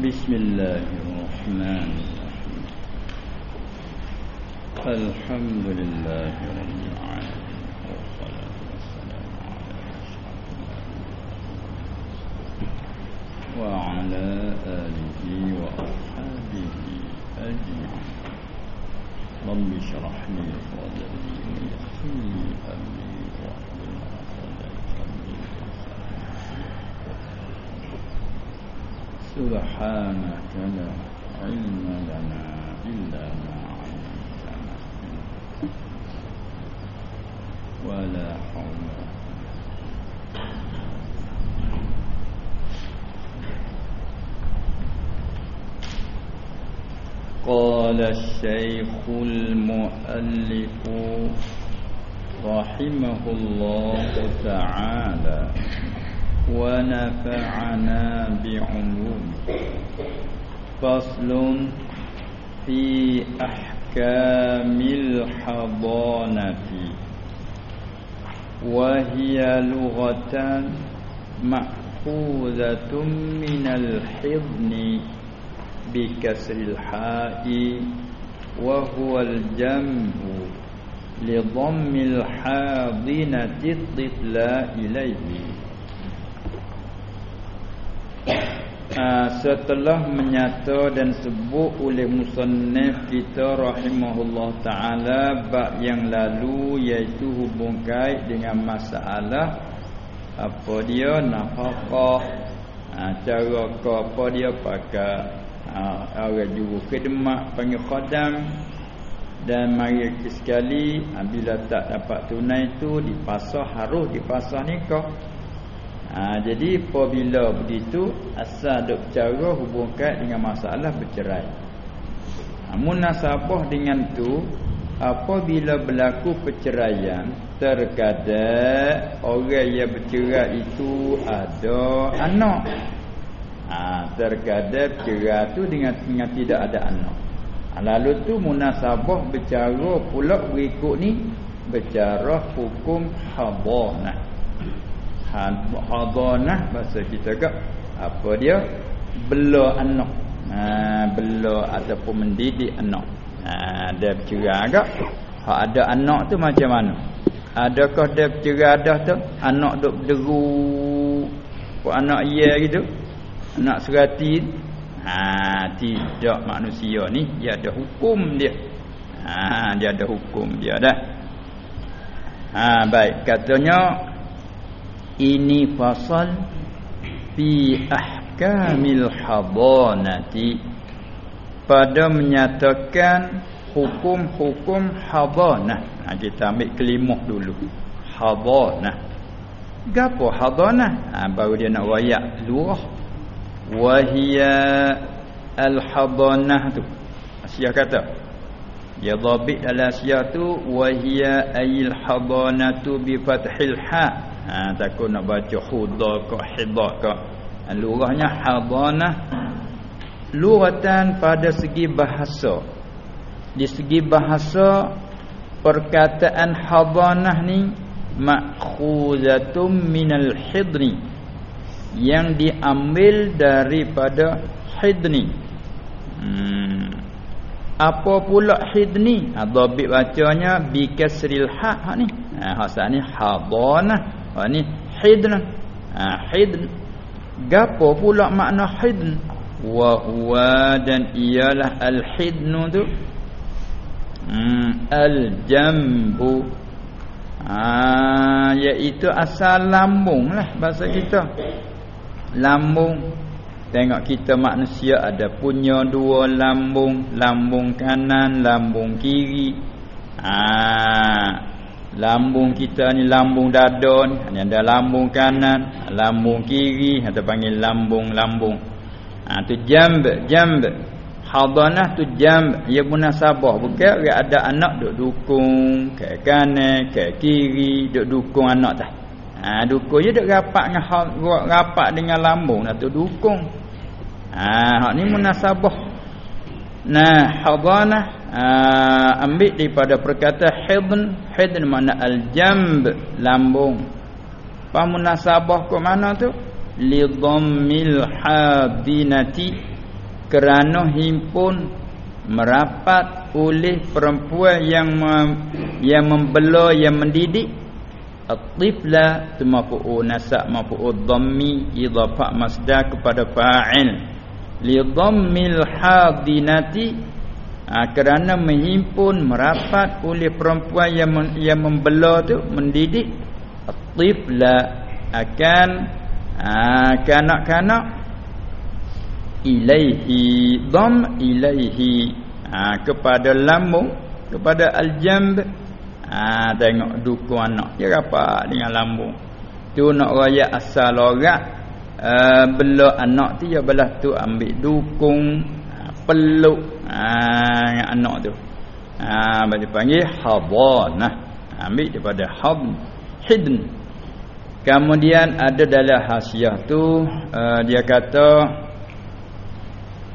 بسم الله الرحمن الرحيم. الحمد لله رب العالمين والصلاة والسلام على أشرف وعلى آله وأصحابه أجمعين. رب اشرح لي صدري ويسر لي أمري. سبحانك لا علم لنا إلا ما علمتنا. ولا حول قال الشيخ المؤلف رحمه الله تعالى. ونفعنا بعلوم فصل في أحكام الحضانة. وهي لغة مأخوذة من الحضن بكسر الحاء وهو الجمع لضم الحاضنة الطفلى إليه. Uh, setelah menyata dan sebut oleh musannif kita rahimahullah taala bab yang lalu iaitu hubung kait dengan masalah apa dia nafkah uh, cara ke apa dia pakai uh, orang juru khidmat panggil khadam. Dan mari sekali uh, bila tak dapat tunai itu dipasah harus dipasah nikah Ha, jadi apabila begitu asal dok cara hubungkan dengan masalah bercerai. Ha, munasabah dengan tu apabila berlaku perceraian terkadang orang yang bercerai itu ada anak. Ha, terkadang cerai tu dengan dengan tidak ada anak. Ha, lalu tu munasabah bercara pula berikut ni bercara hukum hadanah hadanah bahasa kita ke apa dia? Bela anak. Ha bela ataupun mendidik anak. Ha dia bercerai agak. Hak ada anak tu macam mana? Adakah dia bercerai dah tu? Anak duk berderu. Kau anak ia gitu. Anak serati. Ha tidak manusia ni dia ada hukum dia. Ha dia ada hukum dia dah. Ha baik. Katanya ini fasal fi ahkamil hadanati pada menyatakan hukum-hukum hadanah ha, kita ambil kelimah dulu. Hadanah gapo hadanah ha, baru dia nak wayak luah wahia al hadanah tu. Asyah kata dia dhabit dalam asyah tu wahia ayil hadanatu bi fathil ha ha, takut nak baca khuda ke hidak ke. Ha, lurahnya hadanah luratan pada segi bahasa. Di segi bahasa perkataan hadanah ni ma'khuzatum minal hidni. Yang diambil daripada hidni. Hmm. Apa pula hidni ha, dhabit bacanya bi kasril ha ha ni ha hasa ni hadanah Ha ni hidn. Ha hidn. Gapo pula makna hidn? Wa huwa dan ialah al hidn tu. Hmm al jambu. Ha iaitu asal lambung lah bahasa kita. Lambung. Tengok kita manusia ada punya dua lambung, lambung kanan, lambung kiri. Ah Lambung kita ni lambung dada ni ada lambung kanan, lambung kiri atau panggil lambung-lambung. Ha tu jamb, jamb. Hadanah tu jamb, ia munasabah bukan dia ada anak duk dukung ke kanan, ke kiri, duk dukung anak tah. Ha dukung je duk rapat dengan rapat dengan lambung nah tu dukung. Ha hak ni munasabah. Nah, hadanah uh, ambil daripada perkata hidn. Hidn makna al-jamb lambung. Apa munasabah ke mana tu? Li dhammil hadinati kerana himpun merapat oleh perempuan yang mem, yang membela yang mendidik. At-tifla tumafu nasab mafu dhammi idafah masdar kepada fa'il li dhammil hadinati ha, kerana menghimpun merapat oleh perempuan yang yang membela tu mendidik at-tifla akan ha, kanak-kanak ilaihi dham ilaihi ha, kepada lambung kepada aljamb. Ha tengok dukun anak dia apa dengan lambung. Tu nak raya asal lorat uh, bela anak tu ya belah tu ambil dukung ha, peluk ha, anak tu. Bagi panggil hadanah ambil daripada hab hidn kemudian ada dalam hasiah tu uh, dia kata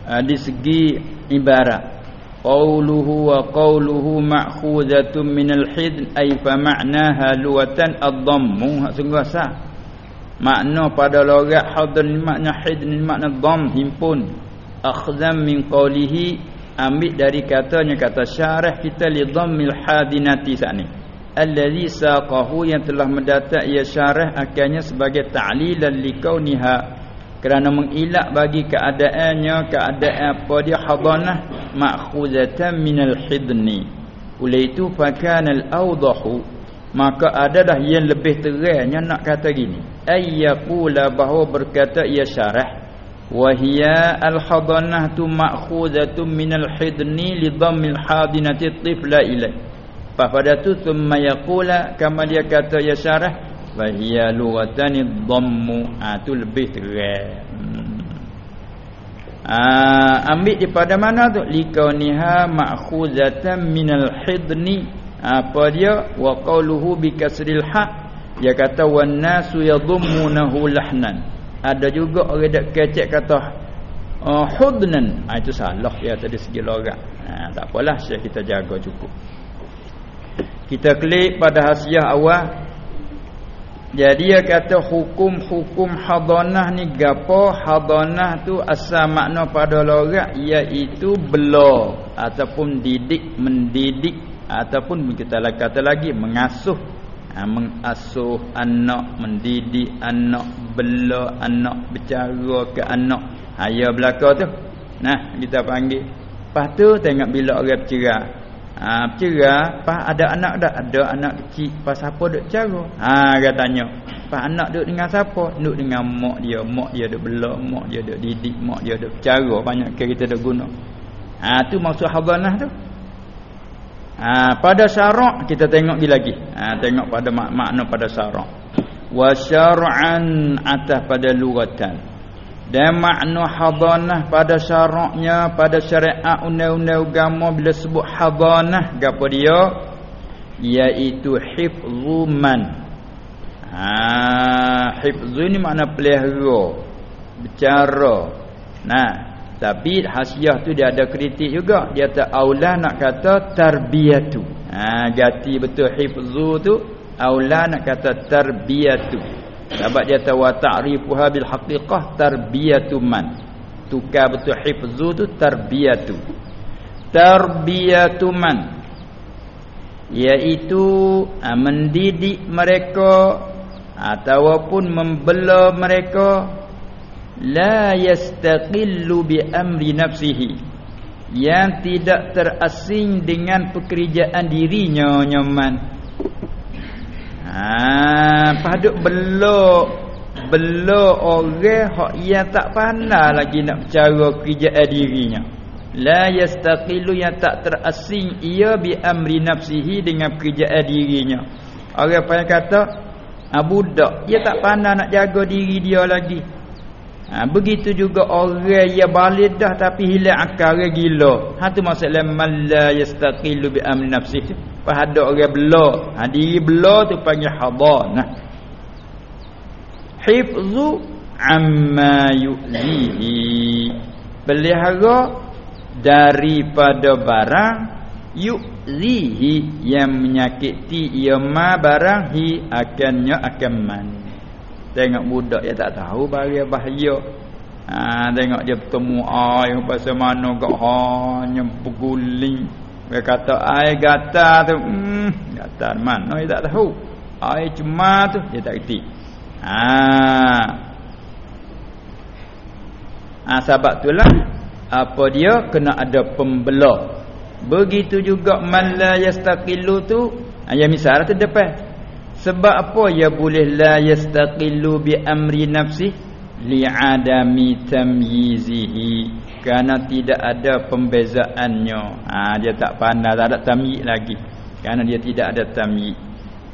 uh, di segi ibarat. Qawluhu wa qawluhu ma'khuzatun minal hidn ay fa ma'naha luwatan ad-dhammu sungguh sah makna pada logat hadn makna hidn makna dhamm himpun. Akhzam min qawlihi ambil dari katanya kata syarah kita li dhammil hadinati sani allazi saqahu yang telah mendatak ia syarah akannya sebagai ta'lilan li kauniha. Kerana mengilak bagi keadaannya keadaan apa dia hadanah ma'khuzatan minal hidni. Oleh itu fakana al-awdahu maka ada dah yang lebih terangnya nak kata gini ayyaqula bahawa berkata ia syarah wa hiya al-hadanah tu ma'khuzatun minal hidni li dhammil hadinati tifla ilai pada tu thumma yaqula kama dia kata ya syarah Fahiyya lugatani dhammu ha, Itu lebih terang ha, Ambil daripada mana tu? Likauniha ma'khuzatan minal hidni Apa dia? Wa qawluhu bikasril haq Dia kata Wan nasu yadhummunahu lahnan Ada juga orang dak kecek kata uh, Hudnan ha, Itu salah ya tadi segi lorak ha, Tak apalah Syekh kita jaga cukup Kita klik pada hasiah awal jadi dia kata hukum-hukum hadanah ni gapo? Hadanah tu asal makna pada logat iaitu bela ataupun didik, mendidik ataupun kita kata lagi mengasuh. Ha, mengasuh anak, mendidik anak, bela anak, bercara ke anak. Ha ya belaka tu. Nah, kita panggil. Lepas tu tengok bila orang bercerai. Ha bercerai, pas ada anak dah, ada anak kecil, pas siapa duk cara? Ha katanya. Pas anak duk dengan siapa? Duk dengan mak dia, mak dia duk bela, mak dia duk didik, mak dia duk cara banyak ke kita duk guna. Ha tu maksud hadanah tu. Ha pada syarak kita tengok lagi. Ha tengok pada mak makna pada syarak. Wa syar'an atas pada lugatan. Dan makna hadanah pada syaraknya pada syariat undang-undang agama bila sebut hadanah gapo dia? Iaitu hifzu man. Ha hifzu ni makna pelihara bicara. Nah tapi hasiah tu dia ada kritik juga dia tak aula nak kata tarbiyatu ha gati betul hifzu tu aula nak kata tarbiyatu sebab dia tahu ta'rifuha bil haqiqah tarbiyatu man. Tukar betul hifzu tu tarbiyatu. Tarbiyatu man. Iaitu ha, mendidik mereka ataupun membela mereka la yastaqillu bi amri nafsihi yang tidak terasing dengan pekerjaan dirinya nyaman Ha paduk belok belok orang hak ia tak pandai lagi nak bercara kerja dirinya. La yastaqilu yang tak terasing ia bi amri nafsihi dengan pekerjaan dirinya. Orang yang kata ha, budak ia tak pandai nak jaga diri dia lagi. Ha, begitu juga orang yang balik dah tapi hilang akal orang gila. Ha tu maksudnya man la yastaqilu bi amri nafsihi pada orang bela. Ha, diri bela tu panggil hadanah. Hifzu amma yu'zihi pelihara daripada barang yu'zihi yang menyakiti ia ma barang hi akannya akan man tengok budak dia tak tahu bahaya bahaya Ha tengok dia bertemu air pasal mana gak hanya berguling. Dia kata air gatal tu, hmm, gatal mana dia tak tahu. Air cuma tu dia tak reti. Ha. Ha sebab itulah apa dia kena ada pembelah. Begitu juga man la yastaqilu tu, ha, ya misal tu depan. Sebab apa ya boleh la yastaqilu bi amri nafsihi li'adami tamyizihi. Kerana tidak ada pembezaannya. Ha, dia tak pandai tak ada tamyiz lagi. Kerana dia tidak ada tamyiz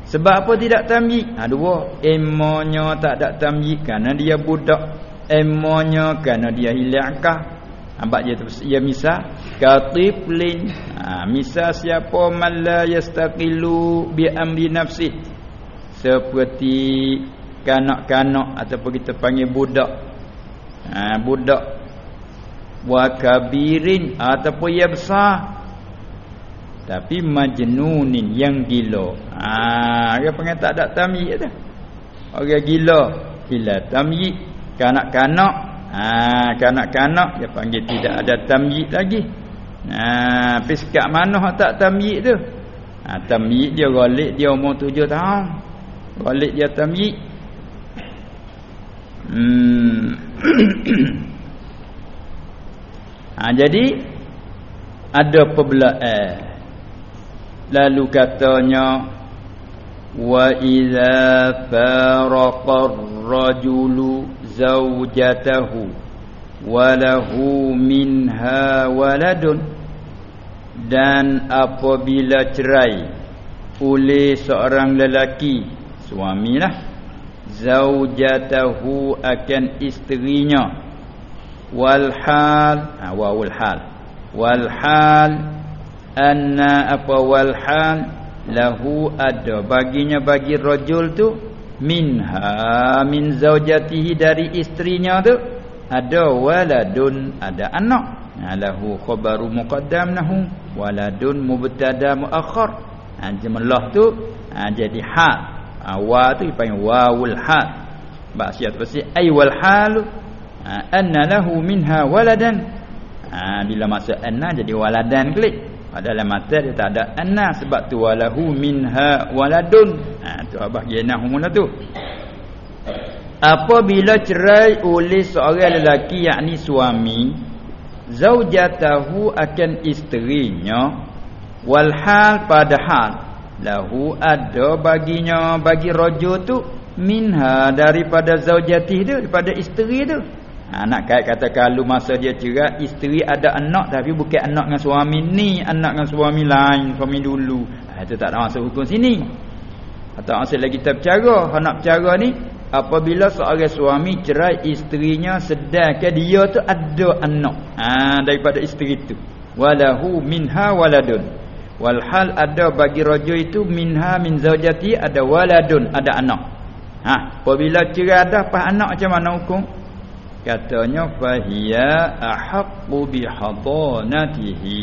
sebab apa tidak tamyiz ha, dua. Emonya tak ada tamyiz kerana dia budak. Emonya kerana dia hilangkah. Nampak dia tu ya misal katiflin ha, misal siapa? Man la yastaqilu bi amri nafsi seperti kanak-kanak ataupun kita panggil budak. Ha, budak. Wa kabirin ataupun yang besar. Tapi majnunin yang gila. Ha dia panggil tak ada tamyiz dah orang gila. Gila tamyiz kanak-kanak. Ha kanak-kanak dia panggil tidak ada tamyiz lagi. Ha piskat mana hak tak tamyiz tu? Ha tamyiz dia galik dia umur tujuh tahun galik dia tamyiz Hmm. ha, jadi ada pembelajaran. Lalu katanya wa idza faraqa ar-rajulu zawjatahu wa lahu minha waladun dan apabila cerai oleh seorang lelaki suamilah. Zaujatahu akan isterinya. Wal hal ha, wal hal. Wal hal anna apa wal hal lahu ada. Baginya bagi rajul tu minha min zaujatihi dari isterinya tu ada waladun ada anak. Ha, lahu khabaru muqaddam nahu waladun mubtada muakhar ha, jumlah tu ha, jadi hal ha, wa tu dipanggil wawul hal. Maksud pasti ay wal hal ha, anna lahu minha waladan. Ha, bila maksud anna jadi waladan klik dalam mata dia tak ada anna sebab tu walahu minha waladun. Ha, tu abah genah mula tu. Apabila cerai oleh seorang lelaki yakni suami zaujatahu akan isterinya walhal padahal lahu ada baginya bagi raja tu minha daripada zaujati tu daripada isteri tu ha, nak kait kata kalau masa dia cerai isteri ada anak tapi bukan anak dengan suami ni anak dengan suami lain suami dulu. Ha, itu tak ada masuk hukum sini. Atau asal lagi kita bercara. Nak bercara ni apabila seorang suami cerai isterinya sedangkan dia tu ada anak. Ha, daripada isteri tu. Walahu minha waladun walhal ada bagi raja itu minha min zaujati ada waladun ada anak. Ha apabila cerai ada apa anak macam mana hukum? Katanya fahiya ahaqqu bi hadanatihi.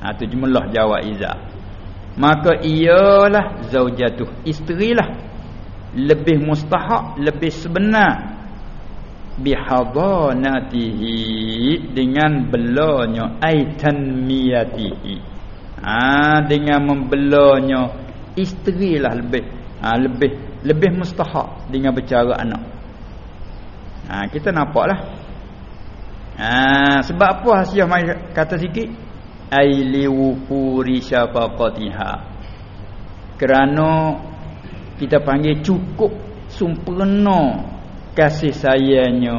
Ha tu jumlah jawab iza maka ialah zaujatuh isterilah. Lebih mustahak lebih sebenar. Bi hadanatihi dengan belanya aitan miyatihi ha, dengan membelanya isteri lah lebih. Ha, lebih lebih mustahak dengan bercara anak. Ha, kita nampak lah ha, sebab apa hasiah mai kata sikit? Ailiwufuri syafaqatiha. Kerana kita panggil cukup sempurna kasih sayangnya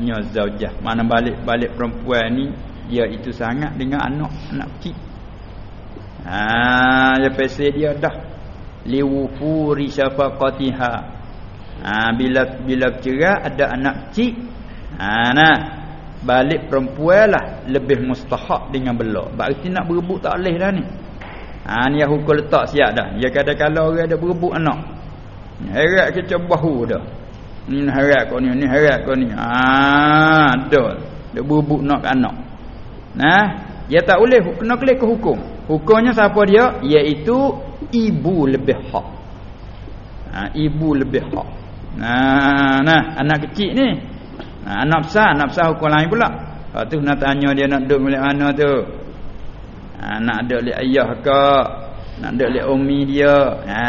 nya zaujah mana balik-balik perempuan ni dia itu sangat dengan anak anak kecil Ha ya pese dia dah liwufuri syafaqatiha. Ha bila bila bercerai ada anak kecil. Ha nah balik perempuan lah lebih mustahak dengan bela. Berarti nak berebut tak boleh dah ni. Ha ni hukum letak siap dah. Ya kadang-kadang orang ada berebut anak. Heret kita bahu dah. Ni heret kau ni, ni heret kau ni. Ha ada. Dia berebut nak anak. Nah, dia tak boleh kena kelih ke hukum. Hukumnya siapa dia? Iaitu ibu lebih hak. Ha, ibu lebih hak. Nah, nah, anak kecil ni. Ha, anak besar, anak besar hukum lain pula. Lepas tu nak tanya dia nak duduk milik mana tu. Ha, nak duduk milik ayah ke? Nak duduk milik umi dia. Ha,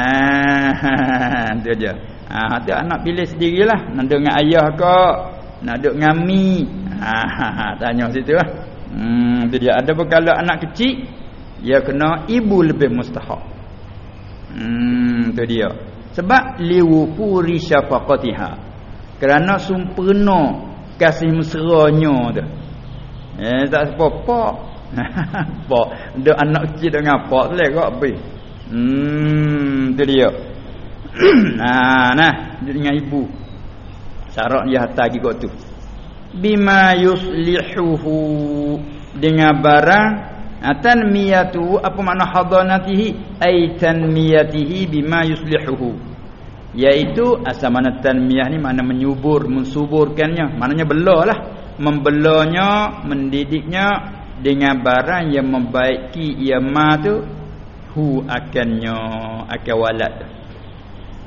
tu je. Ha, tu anak pilih sendirilah. Nak duduk dengan ayah ke? Nak duduk dengan mi? Ha, ha, ha, tanya situ lah. Hmm, tu dia. Ada kalau anak kecil, dia kena ibu lebih mustahak. Hmm, tu dia. Sebab liwufuri syafaqatiha. Kerana sempurna kasih mesranya tu. Eh tak apa pak pak ada anak kecil dengan pak selek kok api hmm tu dia. Nah nah. Dia dengan ibu. Syarat dia hantar pergi tu. Bima yuslihuhu dengan barang atan miyatu apa makna hadanatihi ay tanmiyatihi bima yuslihuhu Iaitu asal mana tanmiyah ni mana menyubur, mensuburkannya. Maknanya belalah. Membelanya, mendidiknya dengan barang yang membaiki ia ma tu hu akannya akan walad.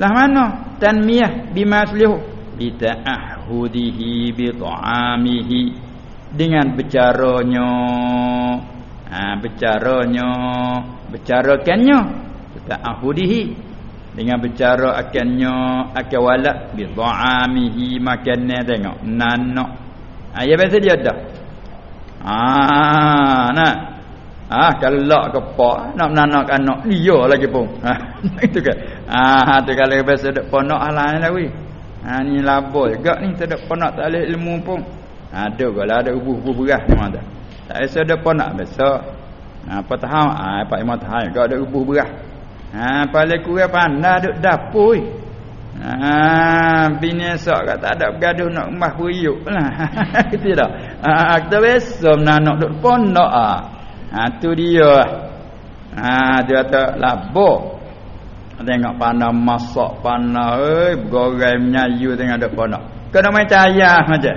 Lah mana tanmiyah bima aslihu bi ta'amihi dengan bercaranya ha bercaranya bercarakannya ta'ahudihi. Dengan bercara akannya akan walak bi dha'amihi makannya tengok nanak ha ya biasa dia dah. Ah nah ah kalau ke pak nak menanak anak dia lagi pun. Ha itu kan. Ah tu kalau biasa dak ponok halang lah wi ha ni labo juga ni tak ada ponok tak ada ilmu pun. Ada kalau ada ubuh-ubuh beras memang tak tak biasa ada ponok biasa apa tahu ah pak imam tahu kalau ada ubuh beras Ha paling kurang pandai duk dapur. Ha bini esok kat tak ada bergaduh nak embah periuk lah. Gitu dah. Ha kita biasa nak duk pondok ah. Ha tu dia. Ha dia kata labok. Tengok pandai masak pandai oi goreng menyayu tengah duk pondok. Kena main cahaya macam.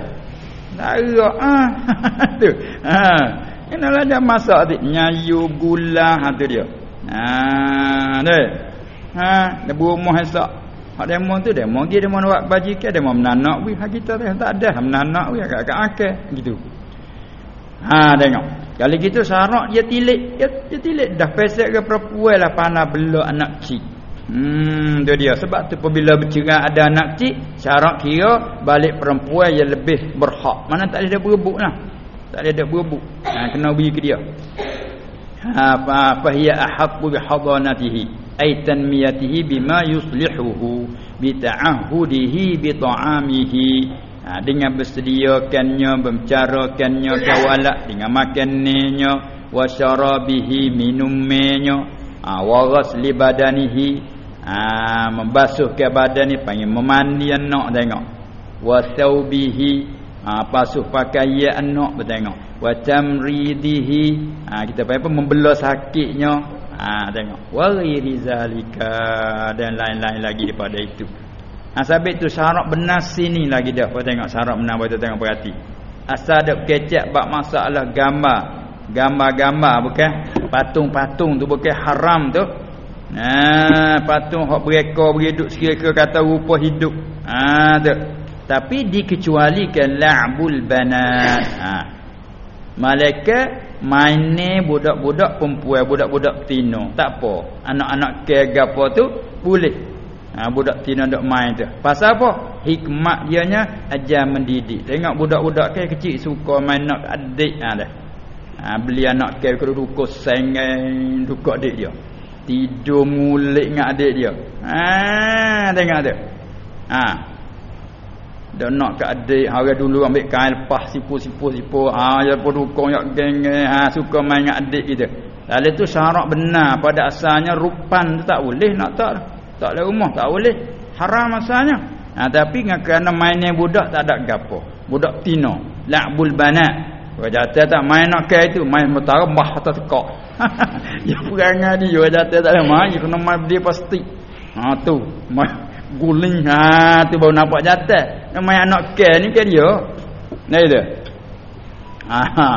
Darah ah. tu. Ha. Inilah dia masak tu nyayu gula ha tu dia. Ha deh. Ha de rumah esak. Hak demo tu demo dia demo nak baju ke demo menanak wi hak kita dah tak ada menanak wi agak-agak akal gitu. Ha tengok. Kalau gitu syarat dia tilik dia, dia tilik dah pesek ke perempuan lah panah belak anak cik. Hmm tu dia sebab tu apabila bercerai ada anak cik syarat kira balik perempuan yang lebih berhak. Mana tak ada berebut lah. Tak ada berebut. Ha kena bagi ke dia apa hiya ahabbu bi hadanatihi ay tanmiyatihi bima yuslihuhu bi ta'ahudihi bi ta'amihi ha, dengan bersediakannya membicarakannya kawalak dengan makanannya wa syarabihi minumnya ha, wa ghasli badanihi ha, membasuh ke badan ni panggil memandi anak tengok. Wa thawbihi ha, basuh pakaian anak bertengok wa tamridihi ha, kita apa membelah sakitnya ha tengok. Wa ghairi zalika dan lain-lain lagi daripada itu. Ha sabit tu syarat benar sini lagi dah. Kau tengok syarat benar betul tengok perhati asal ada kecek bab masalah gambar. Gambar-gambar bukan? Patung-patung tu bukan haram tu ha patung hok berekor bereduk sekira-kira kata rupa hidup ha tu tapi dikecualikan la'bul banat ha Malaikat main budak-budak perempuan, budak-budak tino. Tak apa. Anak-anak ke gapo tu boleh. Ha, budak tino dok main tu. Pasal apa? Hikmat dianya ajar mendidik. Tengok budak-budak ke kecil suka main nak adik ha dah. Ha, beli anak ke ke dukuk sengai dukuk adik dia. Tidur mulik dengan adik dia. Ha, tengok tu. Ha, dan nak ke adik hari dulu ambil kain lepas sipu-sipu-sipu. Ha ya pun dukung ya geng ha suka main dengan adik kita. Lalu tu syarat benar. Pada asalnya rupan tu tak boleh nak tak. Tak ada rumah tak boleh. Haram asalnya. Ha tapi kerana mainnya budak tak ada gapo. Budak tino. La'bul banat Wajah tak main nak ke itu? Main mentara bah atas tekak. ya perangai dia wajah tak ada main kena main dia pasti. Ha tu. Main guling. Ha tu baru nampak jatuh. Nama anak ke ni ke dia? Nah itu ha ha.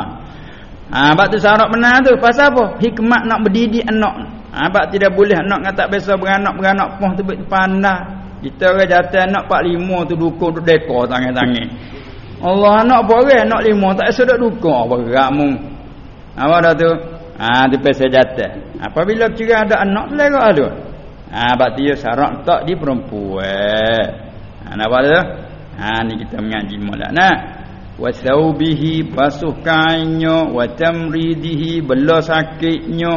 Ha bab tu syarat benar tu. Pasal apa? Hikmat nak berdidik anak. Ha bab tidak boleh anak ngata biasa beranak-beranak pun tu pandai. Kita orang jatuh anak 45 tu dukung tu dekor tangan-tangan Allah nak boleh nak lima tak sedap duka berat mu. Apa dah tu? Ha di pasal jatuh. Apabila kira ada anak selera ada. Ha bab dia syarat tak di perempuan. Ha nampak tu? Ha ni kita mengaji molek nah. Wa thawbihi basuh kainnya wa tamridihi bela sakitnya.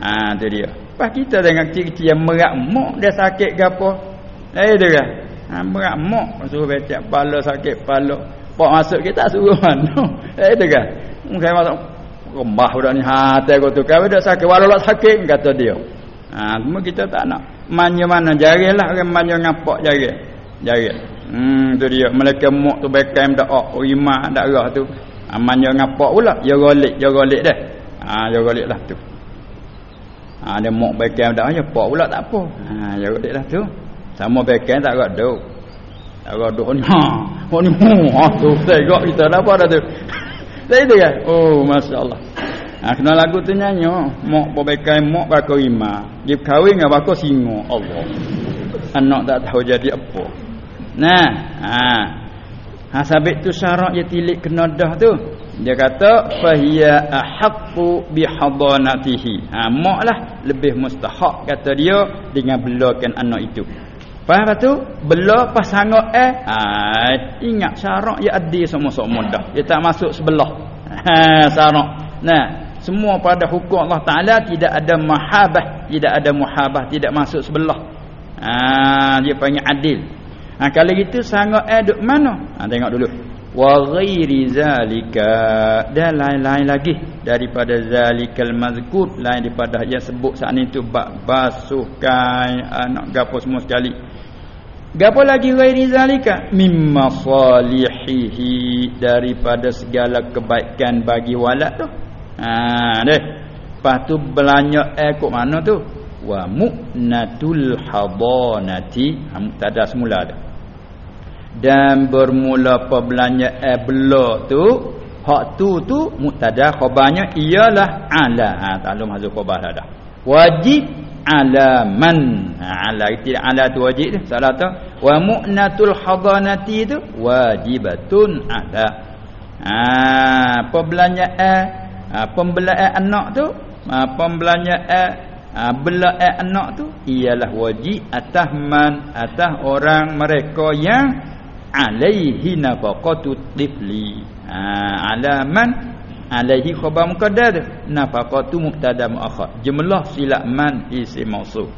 Ha tu dia. Pas kita dengan kecil-kecil yang merak mok dia sakit ke apa? Eh dia. Ha mok suruh becak kepala sakit kepala. Pak masuk kita suruh mana. Eh itu kan. Mungkin masuk rembah budak ni hati aku tu. Kau dah sakit walau lah sakit kata dia. Ha cuma kita tak nak. Manya mana jarilah orang manya ngapak jari. Jari. Hmm tu dia. Mereka mok tu bekai dak ok rima dak rah tu. Ha, manya ngapak pula. Ya golik, ya golik dah. Ha ya golik lah tu. Ha dia mok bekai dak ya pak pula tak apa. Ha ya golik lah tu. Sama bekai tak ada duk. Agak duk ni. Ha. Oh ni. Ha tu tengok kita dah apa dah tu. Saya tu kan. Oh masya-Allah. Ha, kena lagu tu nyanyi. Mok perbaikan mok bakal lima. Dia kahwin dengan bakal singa. Allah. Anak tak tahu jadi apa. Nah. Ha. Ha sabit tu syarat dia tilik kena dah tu. Dia kata fahiya ahaqqu bihadanatihi. Ha moklah lebih mustahak kata dia dengan belakan anak itu. Lepas tu? Bela pas sangat eh ha, Ingat syarak Ya adi semua-semua dah. Dia tak masuk sebelah. Ha, Syarak Nah Semua pada hukum Allah Ta'ala Tidak ada mahabah Tidak ada muhabah Tidak masuk sebelah. Ha, Dia panggil adil. Ha, Kalau gitu sangat eh duk mana? Ha, Tengok dulu. Wa ghairi zalika. Dan lain-lain lagi. Daripada zalikal mazkur Lain daripada yang sebut saat ini tu Basuhkan Anak gapo semua sekali Gapo lagi ghairi zalika mimma salihihi daripada segala kebaikan bagi walad tu. Ha deh. Lepas tu belanja eh kok mana tu? Wa mu'natul hadanati. Ha muktada semula dah. Dan bermula pebelanja eh bela tu hak tu tu muktada khabarnya ialah ala. Ha taklum hazuf khabar dah. Wajib ala man ha, ala tidak ala tu wajib tu salah tu. Wa mu'natul hadanati tu wajibatun ala. Ha perbelanjaan ha, pembelaan anak tu ha, pembelanjaan ha, belaan anak tu ialah wajib atas man atas orang mereka yang alaihi nafaqatu tifli. Ha, ala man alaihi khabar muqaddar nafaqatu mubtada muakhar jumlah sila man isim mausuf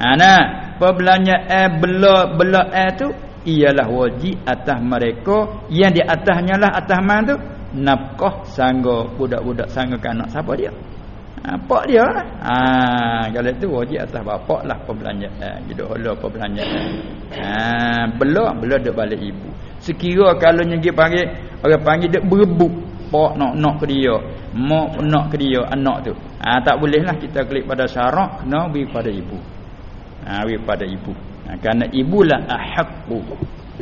ana perbelanja a bela bela a tu ialah wajib atas mereka. Yang di atasnya lah atas man tu nafkah sangga. Budak-budak sangga anak siapa dia? Ha, pak dia lah. ha, kalau itu wajib atas bapak lah perbelanjaan hidup hala perbelanjaan ha, bela bela duk balik ibu. Sekira kalau nyegi panggil orang panggil duk berebut pak nak nak ke dia. Mak nak ke dia anak tu. Ha, tak bolehlah kita klik pada syarak kena beri pada ibu. Ha, beri pada ibu. Ha, kerana ibulah ahaqqu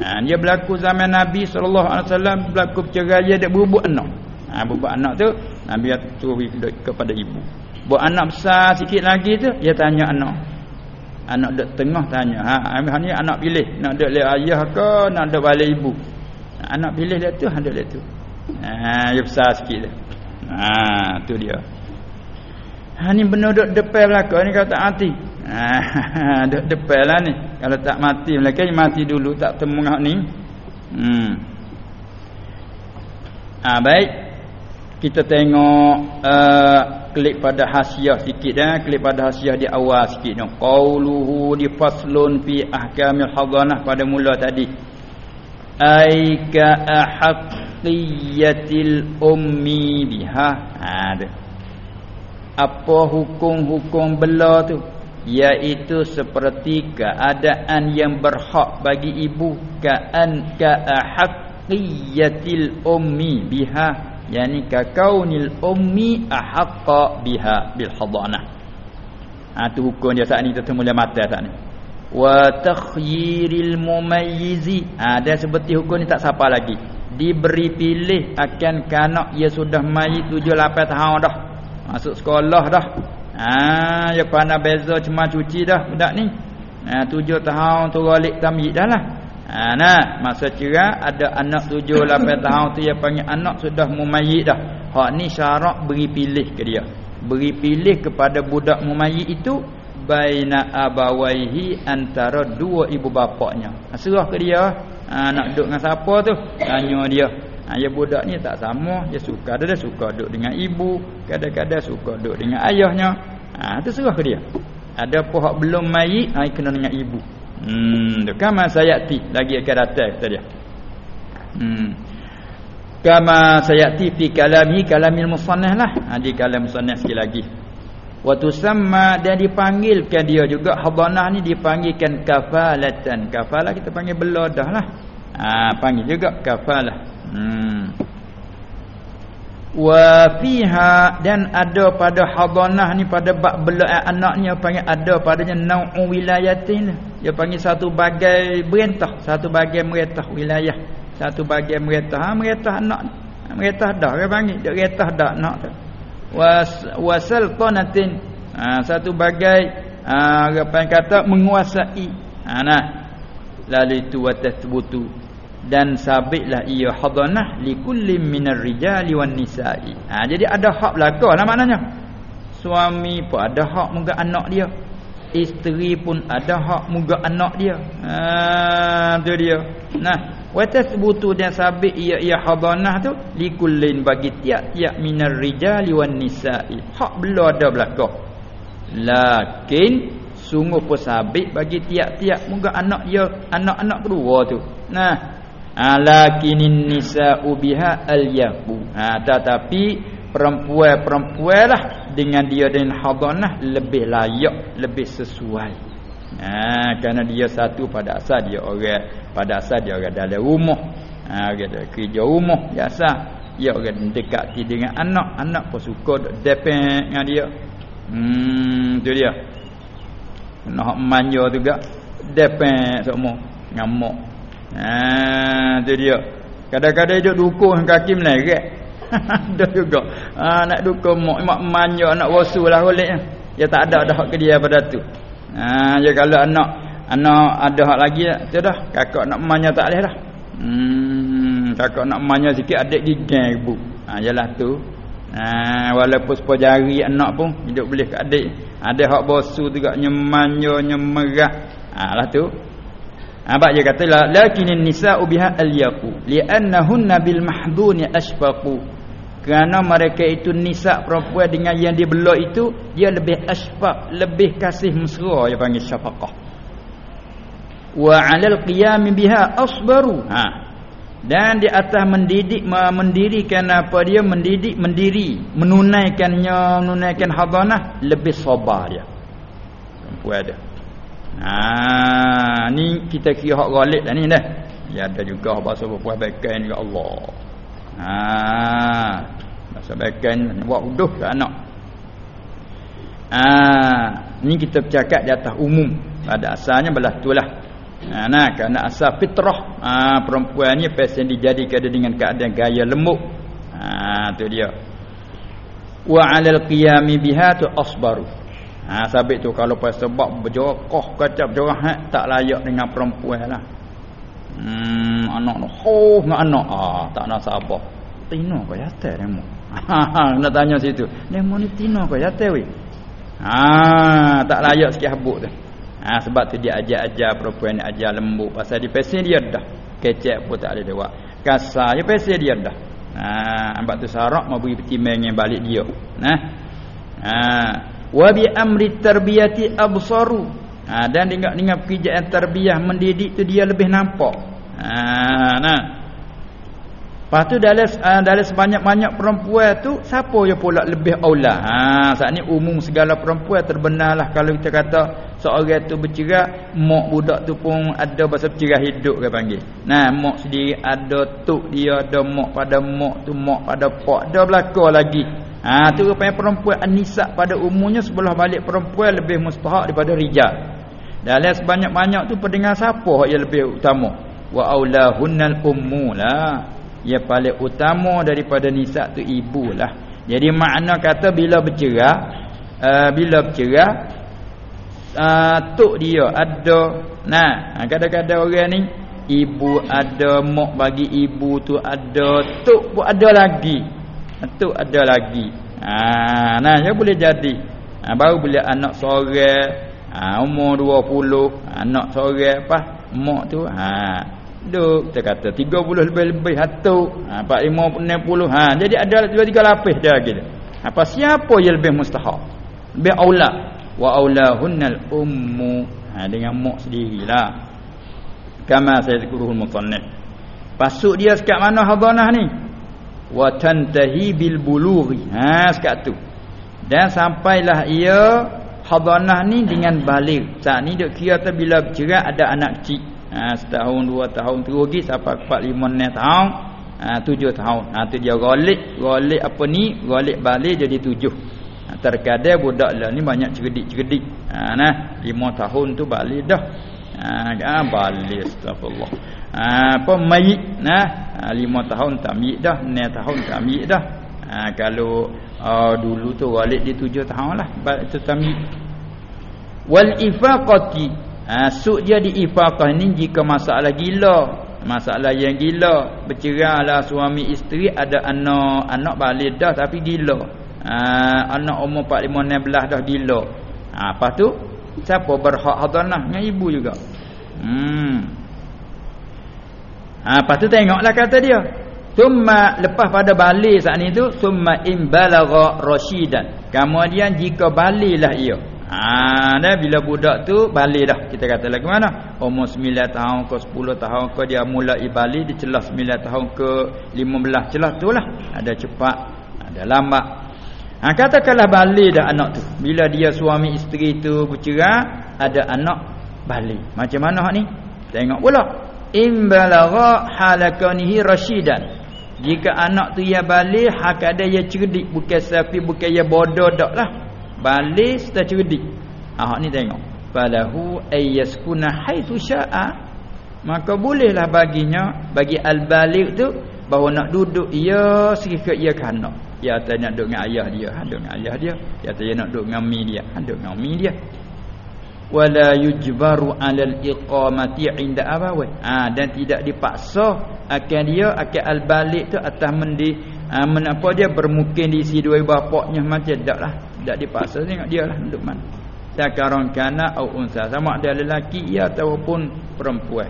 ha, dia berlaku zaman Nabi SAW berlaku perceraian dia berubah anak. Ha, berubah anak tu Nabi tu beri kepada ibu. Buat anak besar sikit lagi tu dia tanya anak. Anak dek tengah tanya ha ni anak pilih? Nak dek lihat ayah ke? Nak dek balik ibu? Anak pilih dia tu hendak dia tu Ha, dia besar sikit dah. Ha, tu dia. Ha ni benda duk depan belaka ni kalau tak mati. Ha, duk depan lah ni. Kalau tak mati belaka mati dulu tak temu hak ni. Hmm. Ha, baik. Kita tengok uh, klik pada hasiah sikit dah, klik pada hasiah di awal sikit ni. Qauluhu di faslun fi ahkamil hadanah pada mula tadi. Aika ahaq qiyatil ummi biha. Ada. Apa hukum-hukum bela tu? Iaitu seperti keadaan yang berhak bagi ibu kaan ka haqqiyatil ummi biha. Yani ka kaunil ummi ahqqa biha bil hadanah. Ha tu hukum dia saat ni kita mula mata saat ni. Wa takhyiril mumayyizi. Ha, seperti hukum ni tak siapa lagi diberi pilih akan kanak ia sudah mai 7 8 tahun dah masuk sekolah dah ha ya pandai beza cuma cuci dah budak ni ha 7 tahun tu galik tamyiz dah lah Ha, nah, masa cerai ada anak tujuh lapan tahun tu dia panggil anak sudah mumayyid dah. Hak ni syarat beri pilih ke dia. Beri pilih kepada budak mumayyid itu baina abawaihi antara dua ibu bapaknya. Ha, serah ke dia. Ha, nak duduk dengan siapa tu? Tanya dia. Ha, ya budak ni tak sama. Dia suka. Dia, dia suka duduk dengan ibu. Kadang-kadang suka duduk dengan ayahnya. Ha, tu serah ke dia. Ada pun belum mayit. Ha, kena dengan ibu. Hmm, kama sayati lagi akan datang kata dia. Hmm. Kama sayati fi kalami kalamil musannaf lah. Ha, di kalam musannaf sekali lagi. Wa tusamma dan dipanggilkan dia juga hadanah ni dipanggilkan kafalatan. Kafalah kita panggil belodah lah. Ha, panggil juga kafalah. Hmm. Wa fiha dan ada pada hadanah ni pada bab belak anaknya panggil ada padanya nau'u wilayatin. Dia panggil satu bagai perintah satu bagai merintah wilayah satu bagai merintah. Ha merintah anak merintah dah dia panggil. Dia merintah dah anak tu. Was wasaltanatin ha, satu bagai ha, apa yang kata menguasai. Ha nah. Lalu itu wa tathbutu dan sabitlah ia hadanah likulli minar rijali wan nisa'i. Ha jadi ada hak belakalah maknanya. Suami pun ada hak muka anak dia. Isteri pun ada hak muka anak dia. Ha tu dia. Nah, wa tasbutu dan sabit ia ia hadanah tu likullin bagi tiap-tiap minar rijali wan nisa'i. Hak belum ada belaka. Lakin sungguh pun sabit bagi tiap-tiap muka anak dia, anak-anak kedua tu. Nah, alakinin nisa'u biha al-yabu ha tetapi perempuan-perempuan lah dengan dia dengan hadanah lebih layak lebih sesuai. Ha kerana dia satu pada asal dia orang pada asal dia orang dalam rumah. Ha dia kerja rumah biasa. Dia orang dekat dengan anak anak pun suka depend dengan dia. Hmm tu dia. Nak manja juga. Depend semua ngamuk Ha tu dia. Kadang-kadang duduk dukung kaki meneret. Dah juga. Ha nak dukung mak mak manja nak lah golek. Dia tak ada dah ke dia pada tu. Ha ya kalau anak anak ada hak lagi tu dah kakak nak manja tak boleh dah. Hmm kakak nak manja sikit adik gigang ibu. Ha yalah tu. Ha walaupun sepo jari anak pun hidup boleh ke adik. Ada hak bosu juga nyemanja nyemerat. Ha lah tu. Apa dia kata la lakinin nisa'u biha al-yaqu li'annahunna bil mahduni ashfaqu. Kerana mereka itu nisa perempuan dengan yang dibelak itu dia lebih asfaq, lebih kasih mesra dia panggil syafaqah. Wa 'alal qiyam biha asbaru. Ha. Dan di atas mendidik mendirikan apa dia mendidik mendiri menunaikannya menunaikan hadanah lebih sabar dia. Perempuan dia. Ha ni kita kira hak ghalib dah ni dah. Ya ada juga bahasa berpuas baikan juga Allah. Ha bahasa baikan buat uduh ke anak. Ha ni kita bercakap di atas umum. Pada asalnya belah tulah. Ha nah kerana asal fitrah ha, perempuan ni pasal dijadikan dengan keadaan gaya lembut. Ha tu dia. Wa 'alal qiyami biha tu asbaru. Ha sabit tu kalau pas sebab berjokoh kacap jorah ha, tak layak dengan perempuan lah. Hmm anak noh ho dengan anak ah tak nak siapa. Tino kau ya teh demo. Ha nak tanya situ. Demo ni tino kau ya teh we. Ha tak layak sikit habuk tu. Ha sebab tu dia ajar-ajar perempuan ni ajar lembut pasal di pesen dia dah. Kecek pun tak ada dia buat. Kasar je pesen dia dah. Ha ambak tu sarak mau bagi pertimbangan balik dia. Nah. Ha wa bi amri tarbiyati absaru ha, dan dengan dengan pekerjaan tarbiyah mendidik tu dia lebih nampak ha nah Lepas tu dalam uh, dalam sebanyak-banyak perempuan tu siapa yang pula lebih aula? Ha saat ni umum segala perempuan terbenarlah kalau kita kata seorang tu bercerai, mak budak tu pun ada bahasa bercerai hidup dia panggil. Nah, mak sendiri ada tok dia, ada mak pada mak tu, mak pada pak, ada belaka lagi. Ha tu rupanya perempuan anisa pada umumnya sebelah balik perempuan lebih mustahak daripada rijal. Dalam sebanyak-banyak tu pendengar siapa yang lebih utama? Wa aulahunnal ummu lah. Ya paling utama daripada nisa tu ibu lah. Jadi makna kata bila bercerai uh, bila bercerai uh, tok dia ada nah ha, kadang-kadang orang ni ibu ada mak bagi ibu tu ada tok pun ada lagi tok ada lagi. Ha nah ya boleh jadi. Ha, baru boleh anak seorang ha, umur 20 anak seorang apa? Mak tu ha duk kita kata 30 lebih-lebih hatu ha 45 60 ha jadi ada dua tiga lapis dia gitu apa siapa yang lebih mustahak? Lebih aula. Wa aulahunnal ummu. Ha dengan mak sendirilah. Kama saya zikuruhul musannif pasuk dia sekat mana hadanah ni wa tantahi bil bulughi. Ha sekat tu. Dan sampailah ia hadanah ni dengan balik. Saat ni duk kira tu bila bercerai ada anak kecil. Ha, setahun dua tahun terus lagi sampai empat lima enam tahun. Ha, tujuh tahun. Ha, tu dia golik golik apa ni? Golik balik jadi tujuh. Ha, terkadang budak lah ni banyak cerdik-cerdik. Ha, nah lima tahun tu balik dah. Ha, ha balik astagfirullah ha, apa mayit nah ha, lima tahun tak mayit dah enam tahun tak mayit dah. Ha, kalau uh, dulu tu golik di tujuh tahun lah itu tak mayit wal ifaqati. Ha, Suk dia diifakah ni jika masalah gila. Masalah yang gila. Bercerai lah suami isteri Ada anak. Anak balik dah tapi gila. Ha, Anak umur 45-16 dah gila. Ha, Apa tu Siapa berhak hadanah? Dengan ibu juga. Hmm. Ha, Lepas tu tengoklah kata dia. Summa lepas pada balik saat ni tu Summa imbalagha rasyidan Kemudian jika baliklah ia. Ha dah bila budak tu balik dah. Kita kata lagi mana? Umur 9 tahun ke 10 tahun ke dia mula balik dia celah 9 tahun ke 15 celah tu lah. Ada cepat ada lambat. Ha katakanlah balik dah anak tu. Bila dia suami isteri tu bercerai ada anak balik. Macam mana hak ni? Tengok pula imbalagha halakanihi rasyidan. Jika anak tu ia balik hak ada ia cerdik. Bukan sapi bukan ia bodoh dak lah. Balik sudah cerdik. Ah ni tengok. Falahu ayyaskuna haitsu syaa. Maka bolehlah baginya bagi al-baligh tu bahawa nak duduk ia sikit ia kanak ya tak nak duduk dengan ayah dia duduk dengan ayah dia. Ya tak nak duduk dengan mi dia duduk dengan mi dia wala yujbaru 'alal iqamati 'inda abawi. Ha dan tidak dipaksa akan dia akan al-baligh tu atas mendi ha, menapa dia bermukim di si dua bapaknya. Macam taklah tak dipaksa tengok dia lah duduk mana. Sakaron kana au unsa. Sama ada lelaki ya ataupun perempuan.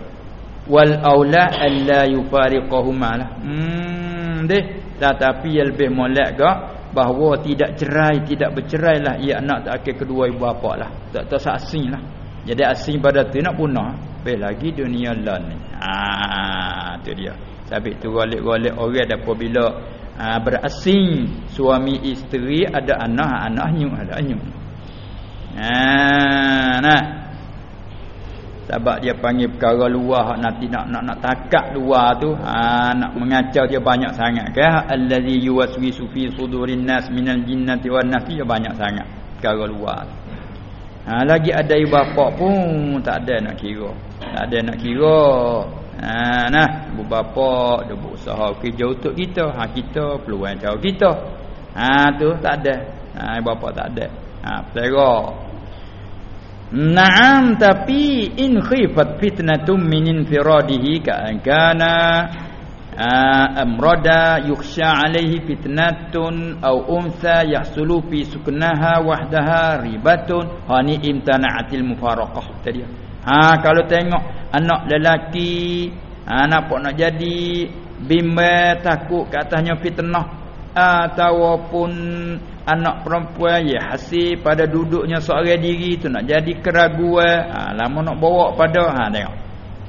Wal aula alla yufariqahuma lah. Hmm deh. Tetapi lebih molek gak bahawa tidak cerai tidak bercerai lah. Ia anak tak akan kedua ibu bapa lah. Tak tak asing lah. Jadi asing pada tu nak punah lebih lagi dunia lain. Ni ah tu dia. Sabit tu golek-golek orang apabila ha, berasing. Suami isteri ada anak anak anaknya ada anyu. Ha nah sebab dia panggil perkara luar nanti nak nak nak takak luar tu ha, nak mengacau dia banyak sangat ke allazi yuwaswisu fi sudurin nas minal jinnati wan nas dia banyak sangat perkara luar ha, lagi ada ibu bapa pun tak ada nak kira tak ada nak kira Ha nah, ibu bapa dia berusaha kerja untuk kita, ha kita peluang cara kita. Ha tu tak ada. Ha ibu bapa tak ada. Ha pelera. Naam tapi in khifat fitnatum min infiradihi ka kana amrada yukhsha alaihi fitnatun aw unsa yahsulu fi suknaha wahdaha ribatun. Ha ni imtana'atil mufaraqah tadi. Ha kalau tengok anak lelaki ha, nampak nak jadi bimbang takut ke atasnya fitnah ataupun anak perempuan ya hasil pada duduknya seorang diri tu nak jadi keraguan ha, lama nak bawa pada ha tengok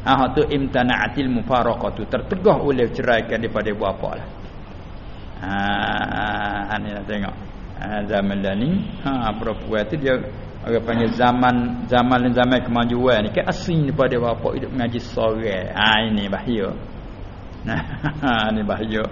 ha tu imtana'atil mufaraqatu tertegah oleh ceraikan daripada ibu bapa lah ha ni nak tengok ha, zaman ni ha perempuan tu dia Orang panggil zaman zaman dan zaman kemajuan ni kan asing daripada bapak hidup mengaji sore. Ha ini bahaya. Nah, ini bahaya.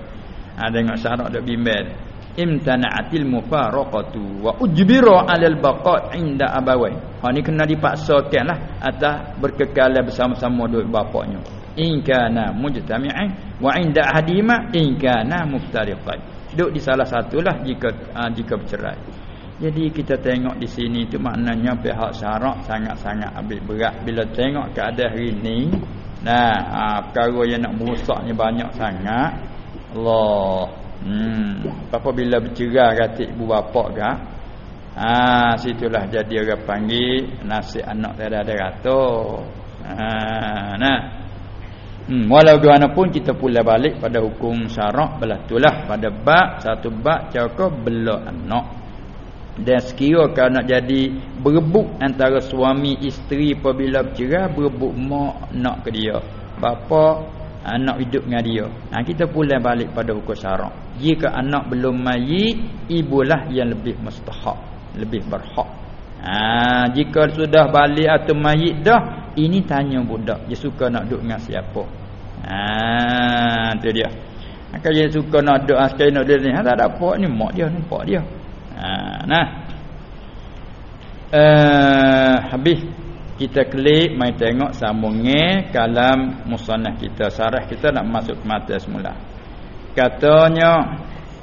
Ha tengok syarat dak bimbel. Imtana'atil mufaraqatu wa ujbira 'alal baqa' inda abawai. Ha ni kena dipaksakanlah atas berkekal bersama-sama dua bapaknya. In kana mujtami'an wa 'inda ahadima in kana muftariqan. Duduk di salah satulah jika uh, jika bercerai. Jadi kita tengok di sini tu maknanya pihak syarak sangat-sangat ambil berat bila tengok keadaan hari ini Nah, ha, perkara yang nak merosaknya banyak sangat. Allah. Hmm. Apabila bercerai kata ibu bapa kan. Ha, situlah jadi orang panggil nasib anak tiada ada kata. Ha, nah. Hmm, walau pun kita pula balik pada hukum syarak belah itulah pada bab satu bab cakap belak anak dan sekira kalau nak jadi berebut antara suami isteri apabila bercerai berebut mak nak ke dia bapa anak hidup dengan dia. Ha, kita pula balik pada hukum syarak. Jika anak belum mayit ibulah yang lebih mustahak lebih berhak. Ha, jika sudah balik atau mayit dah ini tanya budak dia suka nak duduk dengan siapa? Ha, itu dia. Kalau dia suka nak duduk sekali nak duduk ni ha, tak ada apa ni mak dia ni pak dia. Ha, nah. Uh, habis kita klik mai tengok sambungnya kalam musannaf kita sarah kita nak masuk mata semula. Katanya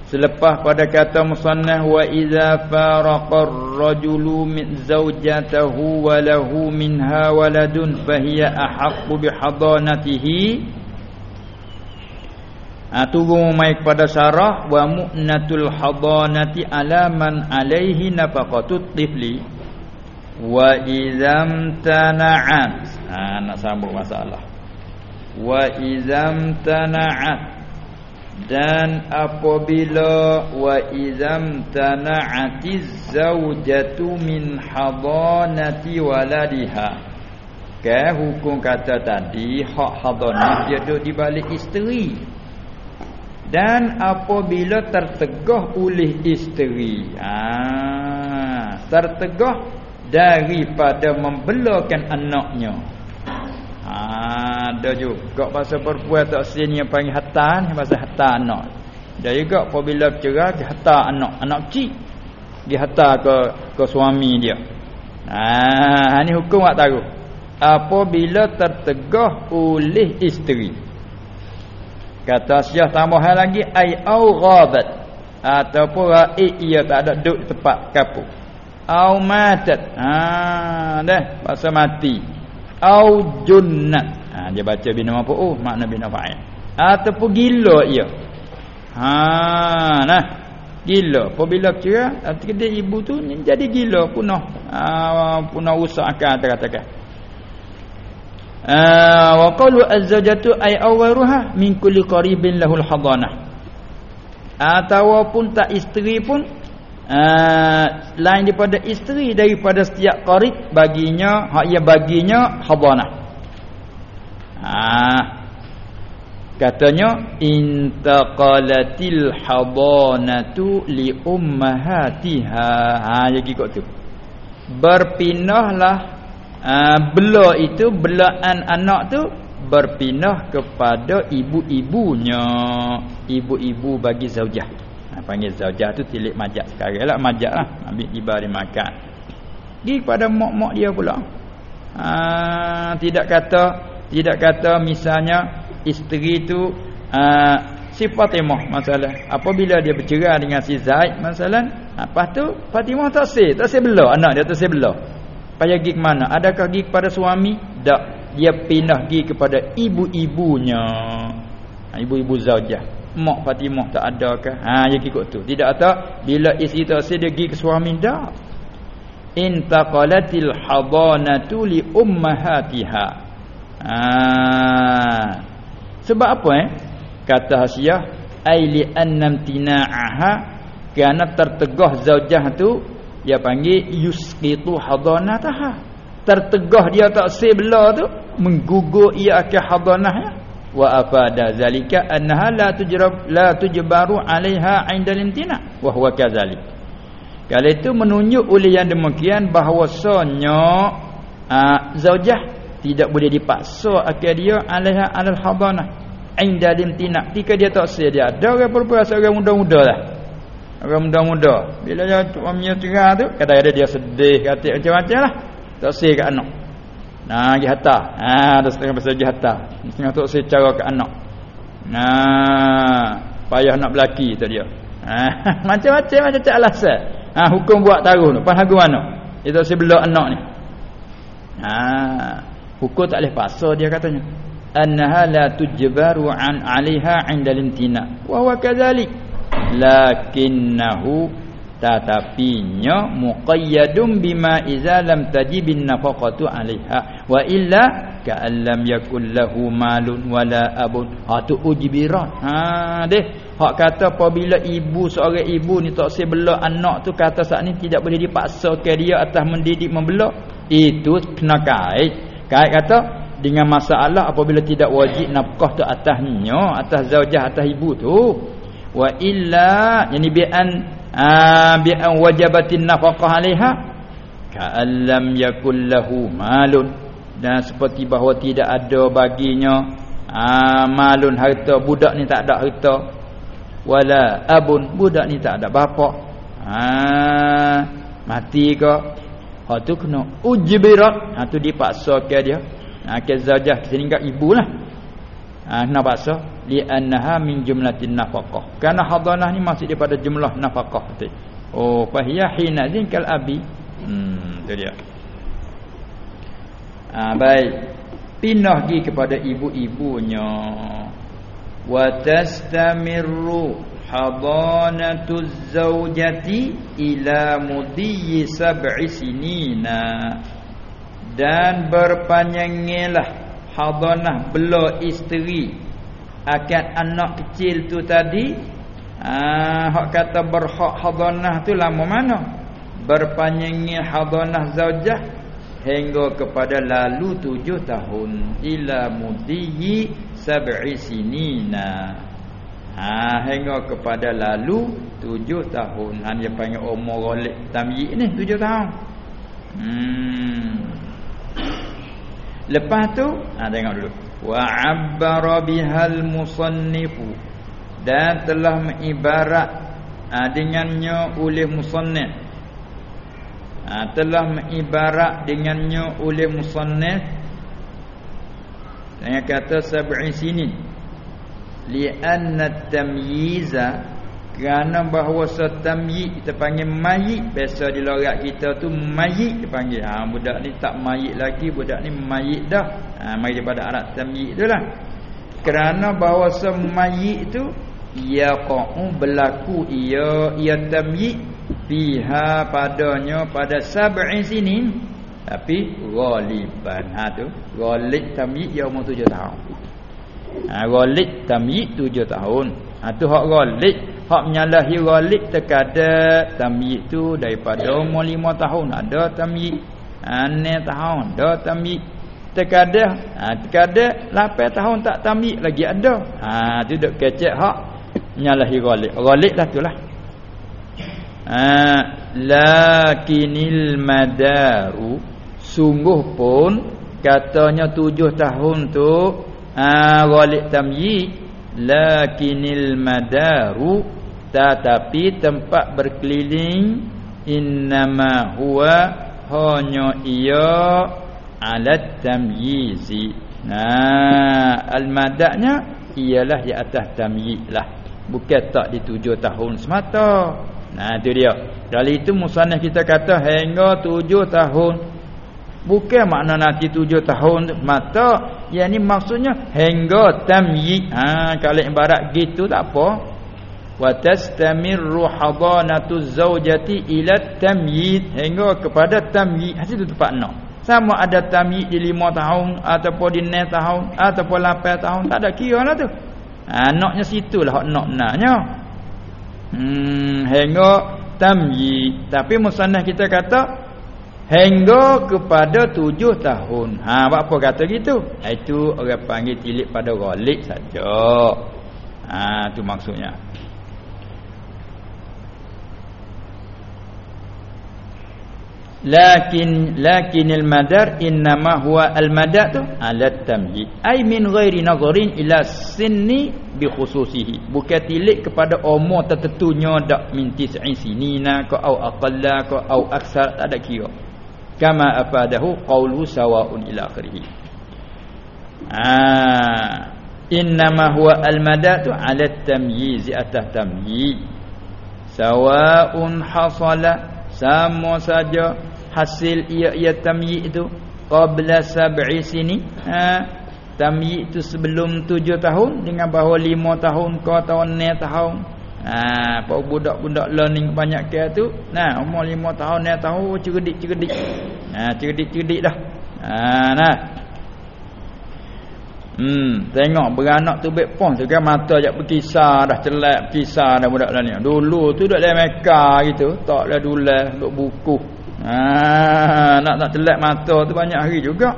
selepas pada kata musannaf wa idza faraqa ar-rajulu min zawjatihi wa lahu minha waladun fahiya ahaqqu bi hadanatihi ha, turun mai kepada syarah wa mu'natul hadanati alaman alaihi nafaqatut tifli wa idzam tana'at. Ha, nak sambung masalah. Wa idzam tana'at. Dan apabila wa idzam tana'atiz zaujatu min hadanati waladiha. Ke hukum kata tadi hak hadanah dia duduk di balik isteri. Dan apabila tertegah oleh isteri. Ha, tertegah daripada membelakan anaknya. Ha, ada juga bahasa perempuan tak sini panggil hatan bahasa hatan anak. Dan juga apabila bercerai dia hatan anak. Anak kecil dia hatan ke ke suami dia. Ha, ini hukum tak tahu apabila tertegah oleh isteri. Kata Syekh tambahan lagi ai au ghabat. Ataupun ra'i ia tak ada duduk tempat kapur. Au matat. Ha dah bahasa mati. Au junnat. Ha dia baca bina apa oh makna bina fa'il. Ataupun gila ia. Ha nah gila apabila kira ketika ibu tu jadi gila punah ha, punah usak akan katakan Ah, wa qalu az-zawjatu ay awaruha min kulli qaribin lahul hadanah ataupun tak isteri pun uh, lain daripada isteri daripada setiap qarib baginya hak ia baginya hadanah. Ah. Katanya intaqalatil hadanatu li ummahatiha. Ha jadi kok tu. Berpindahlah Ah, bela itu belaan anak tu berpindah kepada ibu-ibunya. Ibu-ibu bagi zaujah panggil zaujah tu tilik majak sekarang lah majak lah ambil dibari makan pergi kepada mak-mak dia pula ha, tidak kata tidak kata misalnya isteri tu ha, si Fatimah masalah apabila dia bercerai dengan si Zaid masalah lepas tu Fatimah tak say tak say bela anak dia tak say bela Payah pergi ke mana? Adakah pergi kepada suami? Tak. Dia pindah pergi kepada ibu-ibunya. Ibu-ibu zaujah. Mak Fatimah tak ada ke? Ha, dia ikut tu. Tidak ada. Bila isteri tak dia pergi ke suami? Tak. Intaqalatil hadanatu li ummahatiha. Ha. Sebab apa eh? Kata hasiah. Aili annam tina'aha. Kerana tertegah zaujah tu dia panggil yusqitu hadanataha tertegah dia tak sebela tu menggugur ia akan hadanahnya wa afada zalika annaha la tujrab la tujbaru alaiha inda lintina wa huwa kadzalik kalau itu menunjuk oleh yang demikian bahawasanya uh, zaujah tidak boleh dipaksa akan dia alaiha alal hadanah inda lintina. Ketika dia tak sedia ada orang perempuan seorang muda-muda lah. Orang muda-muda. Bila dia cerah tu Kadang-kadang dia sedih Kata macam-macam lah. Tak say kat anak Nah, pergi hantar Haa, ada setengah pasal hantar Setengah tu say cara kat anak. Nah, payah nak belaki tu dia. Haa, macam-macam macam-macam alasan Haa, hukum buat taruh tu Pas lagu mana Dia tak say belak anak ni. Haa, hukum tak boleh pasal dia katanya. Annaha la tujbaru an 'alaiha 'inda limtina wa huwa kadzalik. Lakinnahu tetapinya muqayyadun bima iza lam tajibin nafaqatu 'alaiha. Wa illa ka'an lam yakul lahu malun wala abun. Ha tu ujbiran ha deh. Hak kata apabila ibu seorang ibu ni tak sebela anak tu kata saat ni tidak boleh dipaksa ke dia atas mendidik membela itu kena kait. Kait kata dengan masalah apabila tidak wajib nafkah tu atasnya atas zaujah atas ibu tu. Wa illa yani bi an bi an wajabatin nafaqah alaiha ka lam yakul lahu malun. Dan seperti bahawa tidak ada baginya aa, malun harta budak ni tak ada harta. Wala abun budak ni tak ada bapa. Ha mati ke? Ha tu kena ujbirat ha tu dipaksa ke dia. Ha, ke zaujah sehingga ibu lah ha, nak paksa li annaha min jumlatin nafaqah. Kerana hadanah ni masuk daripada jumlah nafaqah tu oh fahiya hina kal abi. Hmm tu dia. Ha, baik. Pindah pergi kepada ibu-ibunya. Wa tastamirru hadanatu zaujati ila mudhi sab'i sinina. Dan berpanjanglah hadanah bela isteri akan anak kecil tu tadi. Ah hak kata berhak hadanah tu lama mana? Berpanjangnya hadanah zaujah hingga kepada lalu tujuh tahun. Ila mudiyi sab'i sinina. Ha hingga kepada lalu tujuh tahun. Hanya panggil umur ghalib tamyiz ni tujuh tahun. Hmm Lepas tu ha tengok dulu. Wa 'abbara bihal musannifu dan telah mengibarat ha, dengannya oleh musannif. Ha, telah mengibarat dengannya oleh musannif dengan kata sab'i sinin li anna tamyiza kerana bahawa setamyi kita panggil mayit biasa di lorat kita tu mayit dipanggil ha budak ni tak mayit lagi budak ni mayit dah. Ha mai daripada arab tamyi itulah kerana bahawa semayit tu ia qa'u berlaku ia ia tamyi fiha padanya pada sab'i sinin tapi ghaliban. Ha tu. Ghalib tamyi ia umur tujuh tahun. Ha ghalib tamyi tujuh tahun. Ha tu hak ghalib hak menyalahi ghalib terkada tamyiz tu daripada umur lima tahun. Ada tamyiz ane tahun ada tamyiz terkada ha terkada lapan tahun tak tamyiz lagi ada. Ha tu dak kecek hak menyalahi ghalib lah. Tulah ha lakinil madaru sungguh pun katanya tujuh tahun tu ha ghalib tamyiz lakinil madaru tetapi tempat berkeliling innama huwa hanya ia alat tamyizi. Nah al-madaknya ialah di atas tamyiz lah. Bukan tak di tujuh tahun semata. Nah itu dia. Dari itu musannaf kita kata hingga tujuh tahun. Bukan makna nanti tujuh tahun mata. Yang ni maksudnya hingga tamyiz. Ha kalau ibarat gitu tak apa wa tastamirru hadanatu zawjati ila tamyiz hingga kepada tamyiz. Hasil tempat nak sama ada tamyiz di lima tahun ataupun di enam tahun ataupun lapan tahun. Tak ada kira lah tu. Ha, naknya situlah hak nak naknya hmm, hingga tamyiz. Tapi musannah kita kata hingga kepada tujuh tahun. Ha apa kata gitu? Itu orang panggil tilik pada ghalib saja. Ha tu maksudnya lakin lakinil madar innama huwa al madar tu ala tamyiz ai min ghairi nazarin ila sinni bi khususihi bukan tilik kepada umur tertentunya dak min tis'i sinina ka au aqalla ka au aksar tak ada kira. Kama afadahu qawlu sawaun ila akhirih. Ah innama huwa al madar tu ala tamyiz atah tamyiz sawaun hasala sama saja hasil ia ia tamyiz itu qabla sab'i sini ha tamyiz tu sebelum tujuh tahun dengan bahawa lima tahun ke tahun enam tahun Ha, apa budak-budak learning banyak ke tu. Nah, umur lima tahun ni tahu cerdik-cerdik. Ha, cerdik-cerdik dah. Ha, nah. Hmm, tengok beranak tu baik pun tu kan mata ajak berkisar dah celak berkisar dah budak ni. Dulu tu dak dalam Mekah gitu, tak ada dulah duk buku. Ha, nak nak celak mata tu banyak hari juga.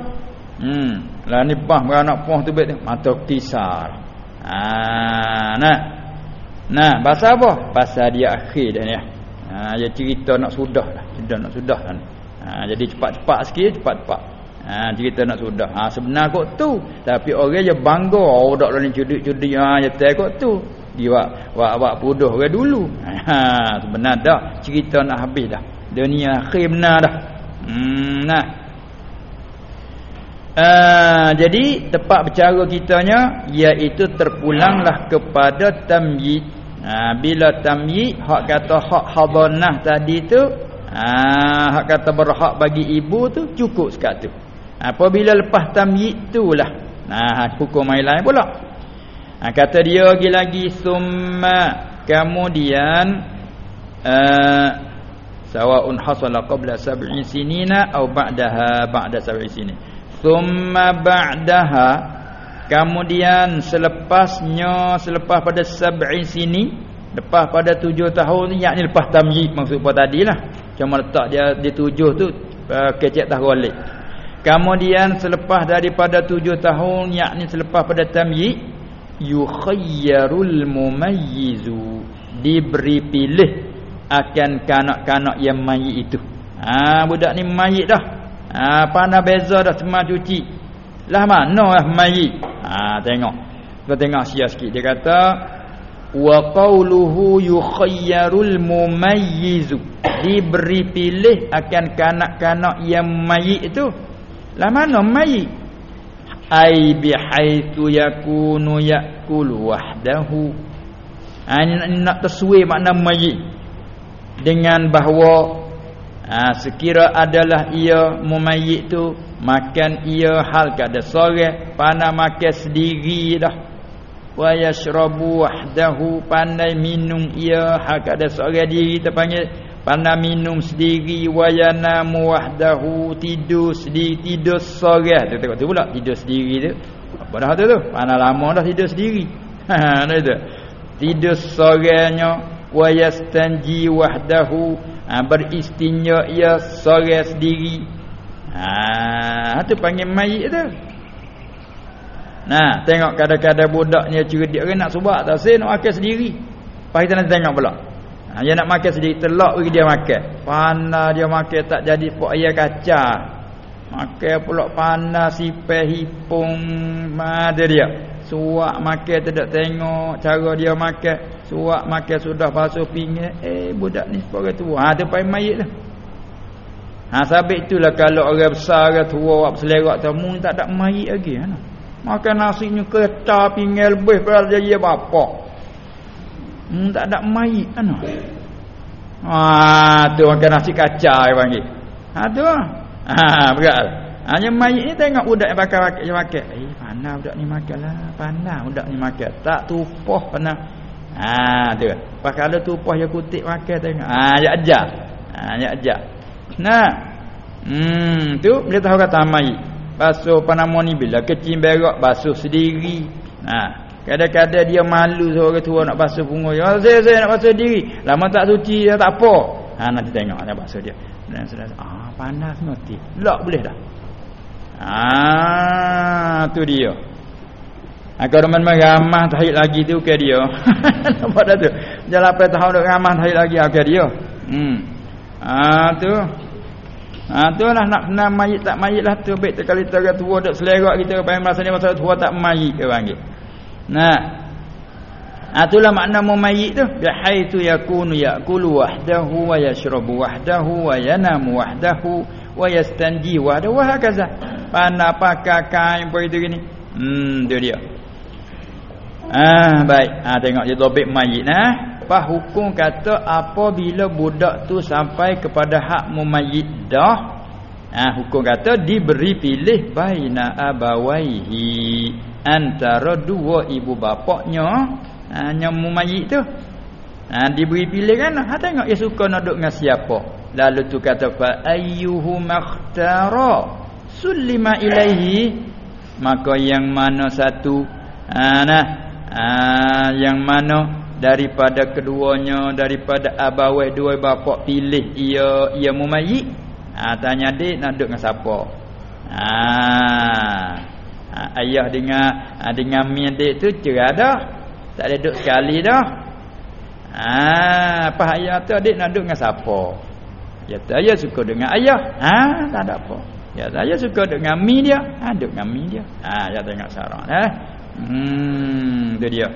Hmm, lah ni bah beranak pun tu baik mata kisar. Ha, nah. Nah, bahasa apa? Bahasa dia akhir dah ni. Ha, dia cerita nak sudah dah. Sudah nak sudah dah. Ha, jadi cepat-cepat sikit, cepat-cepat. Ha, cerita nak sudah. Ha, sebenar kok tu. Tapi orang je bangga. Oh, dak ni cudik-cudik. Ha, dia tak kok tu. Dia buat, buat, buat puduh orang dulu. Ha, sebenar dah. Cerita nak habis dah. Dunia akhir benar dah. Hmm, nah. Uh, jadi tempat bercara kitanya iaitu terpulanglah kepada tamyiz Ha, bila tamyi hak kata hak hadanah tadi tu ha, hak kata berhak bagi ibu tu cukup sekat tu. Apabila lepas tamyi itulah nah hukum lain pula. Ha, kata dia lagi-lagi summa kemudian uh, sawaun hasala qabla sab'i sinina atau ba'daha ba'da sab'i sinin. Summa ba'daha Kemudian selepasnya selepas pada sab'i sini lepas pada tujuh tahun ni yakni lepas tamyiz maksud apa tadilah. Cuma letak dia di tujuh tu uh, kecek tahrolik. Kemudian selepas daripada tujuh tahun yakni selepas pada tamyiz yukhayyarul mumayyizu diberi pilih akan kanak-kanak yang mayit itu. Ha budak ni mayit dah. Ha pandai beza dah semua cuci. Lah mana lah mayit? Ha tengok. Kita tengok sia sikit dia kata wa qawluhu yukhayyarul mumayyiz. Diberi pilih akan kanak-kanak yang mayit itu. Lah mana mayit? Ai bihaitsu yakunu yakulu wahdahu. Ha, nak tersuai makna mayit dengan bahawa ha, sekira adalah ia mumayit tu makan ia hal kada sore pandai makan sendiri dah. Wa yashrabu wahdahu pandai minum ia hal kada sore diri kita panggil pandai minum sendiri. Wa yanamu wahdahu tidur sendiri tidur sore. Tu tengok tu pula tidur sendiri tu. Apa dah tu tu? Pandai lama dah tidur sendiri. Ha tu. Tidur sorenya wa yastanji wahdahu ha, beristinja ia sore sendiri Ha, tu panggil mayit tu. Nah, tengok kadang-kadang budaknya cerdik orang nak subak tak sen makan sendiri. Pas kita nanti tengok pula. Ha, dia nak makan sendiri telak dia makan. Panah dia makan tak jadi pok ayam kaca. Makan pula panah sipeh hipung ada dia. Suak makan tidak tengok cara dia makan. Suak makan sudah basuh pinggan. Eh budak ni sebagai tua. Ha tu mayit tu. Ha sabit itulah kalau orang besar orang tua awak selerak tamu tak ada mai lagi ha. Makan nasinya kereta pinggir lebih pada jadi bapak. Hmm, tak ada mai kan. Ha tu makan nasi kaca dia panggil. Ha tu. Ha berat. Hanya mai ni tengok budak yang bakar makan dia makan. Eh pandai budak ni makanlah. Pandai budak ni makan. Tak tupoh pandai. Ha tu. Pas kalau tupoh dia kutip makan tengok. Ha dia ajar. Ha dia ajar. Nah. Hmm, tu dia tahu kata mai. Basuh panamo ni bila kecil berak basuh sendiri. Nah, kadang-kadang dia malu seorang tua nak basuh pungut. Ya, saya saya nak basuh sendiri. Lama tak suci ya tak apa. Ha nanti tengok ada basuh dia. Dan sudah ah panas nanti. Lak boleh dah. Ah tu dia. Aku ha, teman ramah tahid lagi tu ke dia. Nampak dah tu. Jalan apa tahun duk ramah tahid lagi ke dia. Hmm. Ah tu. Ha tu lah nak kenal mayit tak mayit lah tu baik sekali tera tua dak selerak kita pai masa ni masa tua tak mayit ke panggil. Nah. Ha itulah makna mumayyit tu bi haitu yakunu yakulu wahdahu wa yashrabu wahdahu wa yanamu wahdahu wa yastanji wahdahu wa hakaza. Pana pakai kain begitu gini. Hmm tu dia. Ah baik. Ah tengok dia dobek mayit nah apa hukum kata apabila budak tu sampai kepada hak mumayyid dah ha, hukum kata diberi pilih baina abawaihi antara dua ibu bapaknya hanya mumayyit tu. Ha, diberi pilih kan? Ha, tengok dia suka nak duduk dengan siapa. Lalu tu kata fa ayyuhu makhtara sulima ilaihi. Maka yang mana satu ha, nah ha, yang mana daripada keduanya daripada abawai dua bapa pilih ia ia mumayyit ha, tanya dik nak duduk dengan siapa? Ha, ha, ayah dengan ha, dengan mi adik tu cerai dah tak ada duduk sekali dah. Ha, apa ayah tu? Adik nak duduk dengan siapa? Ya ayah suka dengan ayah. Ha, tak ada apa. Ya saya suka dengan mi dia. Ha, duduk dengan mi dia. Ha, ya tengok syarat eh. Hmm tu dia.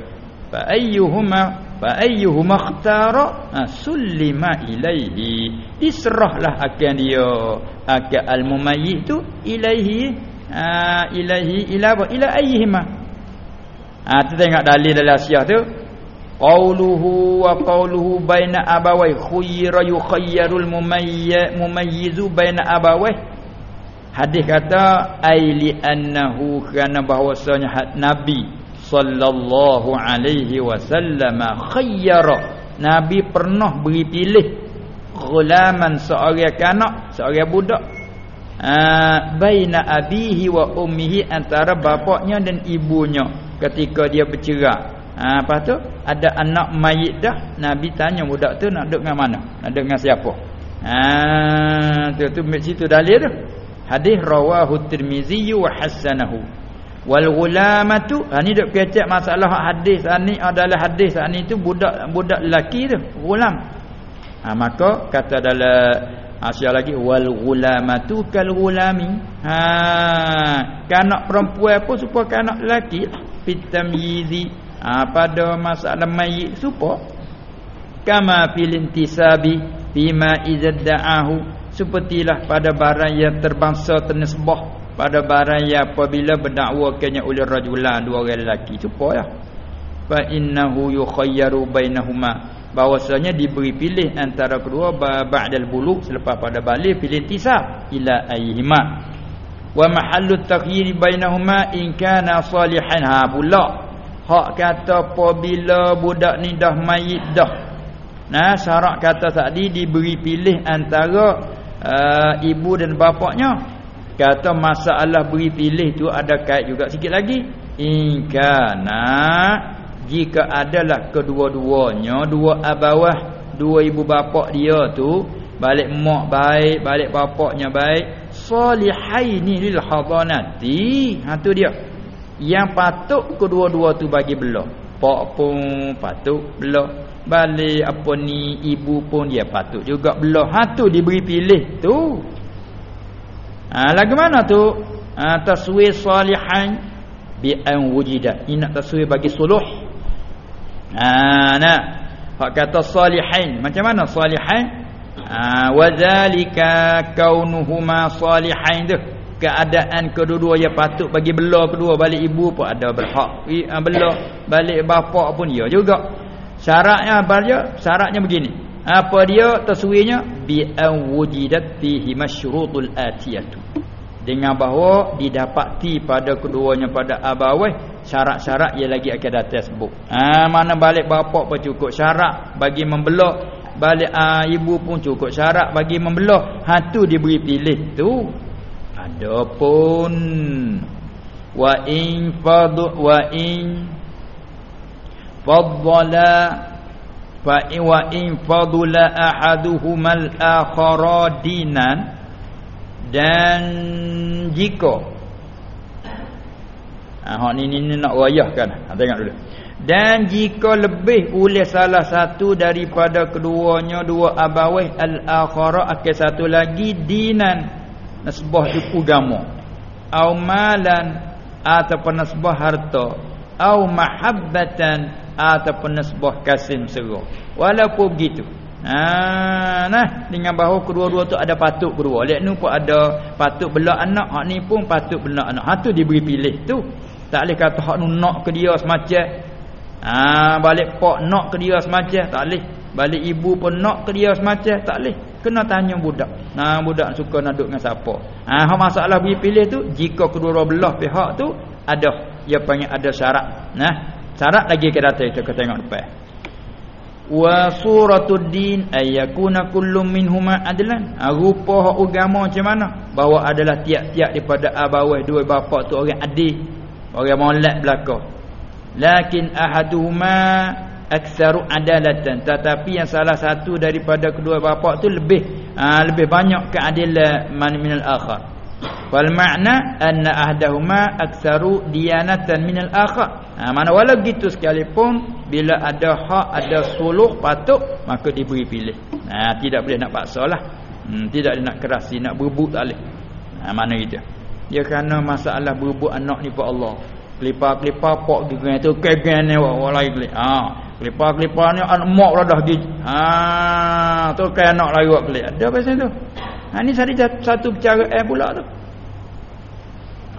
Fa ayyuhuma fa ayyuhuma ikhtara sulima ilaihi. Diserahlah akan dia akan al mumayyit tu ilaihi ha, ilaihi ila ila ayyihima ha tu tengok dalil dalam syiah tu. Qauluhu wa qauluhu baina abawai khuyra yukhayyarul mumayyiz mumayyizu baina abawai hadis kata aili annahu kana bahwasanya nabi sallallahu alaihi wasallam khayyara. Nabi pernah beri pilih gulaman seorang kanak seorang budak uh, baina abihi wa ummihi antara bapaknya dan ibunya ketika dia bercerai ha apa tu ada anak mayit dah. Nabi tanya budak tu nak duduk dengan mana? Nak duduk dengan siapa? Ha tu tu situ dalil tu. Hadis rawahu tirmizi wa hasanahu wal gulamatu ha ni dok kecek masalah hadis ni adalah hadis ni tu budak budak lelaki tu gulam ha maka kata dalam asyik lagi wal gulamatu kal gulami ha kanak perempuan pun supaya kanak lelaki lah fitamyizi ha pada masalah mayit supaya kama fil intisabi bima izadda'ahu sepertilah pada barang yang terbangsa ternesbah pada barang yang apabila berdakwakannya oleh rajulan dua orang lelaki. Supaya fa innahu yukhayyaru bainahuma. Bahwasanya diberi pilih antara kedua ba'dal buluk selepas pada balik pilih tisab ila ayyihima wa mahallu taghyir bainahuma in kana salihan. Ha pula. Hak kata apabila budak ni dah mayit dah. Nah syarat kata tadi diberi pilih antara uh, ibu dan bapaknya. Kata masalah beri pilih tu ada kait juga sikit lagi. Inkana jika adalah kedua-duanya dua abawah, dua ibu bapa dia tu balik mak baik, balik bapaknya baik, salihaini lil hadanati. Ha tu dia. Yang patut kedua-dua tu bagi belah. Pak pun patut belah. Balik apa ni ibu pun dia patut juga belah. Ha tu diberi pilih tu. Ha, lagu mana tu? Ha, taswir salihan bi an wujida. Ini nak taswir bagi suluh. Ha, nah. Hak kata salihin. Macam mana salihin? Ha, wa zalika kaunuhuma salihin tu. Keadaan kedua-dua yang patut bagi belah kedua balik ibu pun ada berhak. Ha, belah balik bapa pun ya juga. Syaratnya apa dia? Syaratnya begini apa dia taswirnya bi an wujidat fihi masyrutul atiyatu dengan bahawa didapati pada keduanya pada abawai syarat-syarat yang lagi akan datang sebut ha, mana balik bapa pun cukup syarat bagi membelah balik ha, ibu pun cukup syarat bagi membelah. Ha tu diberi pilih tu. Adapun wa in fadu wa in faddala fa wa in fadula ahaduhumal akhara dinan dan jika ha, ni ni nak wayahkan. Ha, tengok dulu dan jika lebih oleh salah satu daripada keduanya dua abawai al akhara akan satu lagi dinan nasbah agama au malan ataupun nasbah harta. Au mahabbatan ataupun nasbah kasim serah walaupun begitu. Ha nah dengan bahawa kedua-dua tu ada patut kedua. Lihat ni pun ada patut belah anak hak ni pun patut belah anak. Ha tu diberi pilih tu. Tak boleh kata hak nu nak ke dia semacam ha balik pak nak ke dia semacam tak boleh. Balik ibu pun nak ke dia semacam tak leh kena tanya budak. Nah budak suka nak duduk dengan siapa. Ha hak masalah bagi pilih tu jika kedua belah pihak tu ada. Dia panggil ada syarat. Nah syarat lagi kita kita tengok depan wa suratud din ayakuna kullum minhuma adlan. Ha, rupa hak agama macam mana? Bahawa adalah tiap-tiap daripada abawah dua bapa tu orang adil. Orang molek belaka lakin ahaduhuma aktsaru adalatan. Tetapi yang salah satu daripada kedua bapa tu lebih aa, ha, lebih banyak keadilan man minal akhar. Wal makna anna ahdahuma aktsaru diyanatan minal akhar. Ha, mana walau gitu sekalipun bila ada hak ada suluh patut maka diberi pilih. Ha, tidak boleh nak paksalah hmm, tidak boleh nak kerasi nak berebut tak boleh. Ha, mana gitu. Dia kerana masalah berebut anak ni pada Allah kelipar-kelipar pok gigi tu kegen ni orang lain kelik ha Kelipar-kelipar ni anak lah dah gigi. Ha, tu kan anak lagi buat kelik. Ada pasal tu. Ha ni satu satu cara eh pula tu.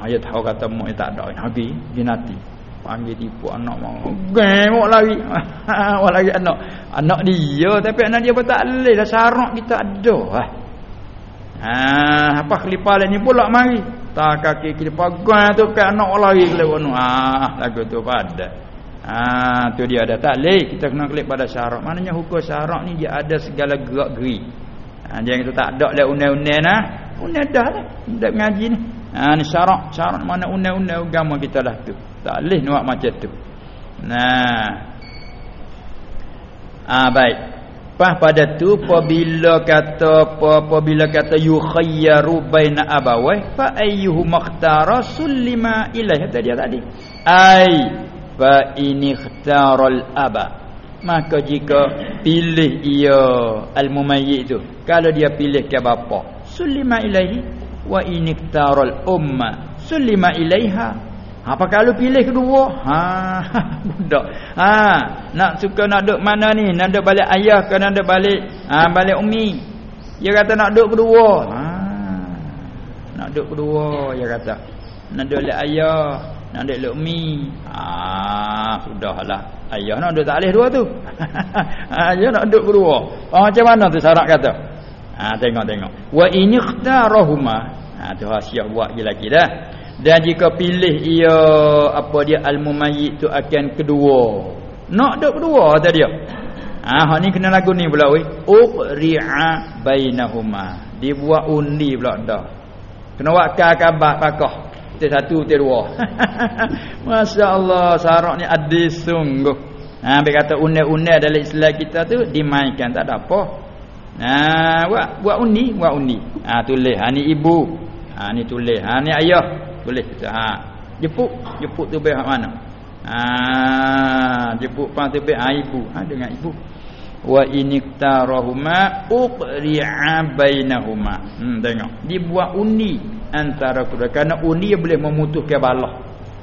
Ha ya tahu kata mak tak ada Nabi jinati. Panggil tipu anak mau. Gemok lagi. Ha lagi anak. Anak dia tapi anak dia pun tak leh dah syarat kita ada. Ha. Ha apa kelipar ni pula mari. Tak kaki kelipar gua tu kan anak lagi kelewat nu. Ha lagu tu pada. Ah tu dia ada tak leh kita kena klik pada syarak. Maknanya hukum syarak ni dia ada segala gerak-geri. Ha jangan kita tak ada lah undang-undang nah. Undang dah lah. Undang ngaji ni. Ha ni syarak, syarak mana undang-undang agama kita lah tu. Tak leh nak macam tu. Nah. Ah baik. Pas pada tu apabila kata apabila kata yukhayyaru baina abawai fa ayyuhu makhtara sulima ilaih kata dia tadi. Ai fa ini ikhtaral aba maka jika pilih ia al-mumayyit tu kalau dia pilih ke bapa sulima ilaihi wa ini ikhtaral umma sulima ilaiha apa kalau pilih kedua? Ha budak. Ha nak suka nak duk mana ni? Nak duk balik ayah ke nak duk balik ha balik umi? Dia kata nak duk kedua. Ha nak duk kedua dia kata. Nak duk balik ayah nak dek lukmi ah sudahlah. Ayah nak duduk tak boleh dua tu. Ayah nak duduk berdua oh, macam mana tu syarat kata? Ah tengok tengok. Wa in ikhtarahuma. Ah tu rahsia buat lagi lagi dah dan jika pilih ia apa dia al-mumayyit tu akan kedua nak duduk berdua kata dia ah hak ni kena lagu ni pula weh uqri'a bainahuma dibuat undi pula dah kena buat kabar pakah Tir satu, tir dua. Masya Allah, syarat ni adil sungguh. Ha, dia kata unai-unai dalam Islam kita tu dimainkan tak ada apa. Ha, buat buat undi, buat undi. Ha, tulis. Ha, ni ibu. Ha, ni tulis. Ha, ni ayah. Tulis. Ha, jepuk. Jepuk tu baik mana? Ha, jepuk pang tu baik ha, ibu. Ha, dengan ibu. Wa iniktarahuma uqri'a bainahuma. Hmm tengok. Dibuat undi antara kedua. Kerana undi boleh memutuskan balah.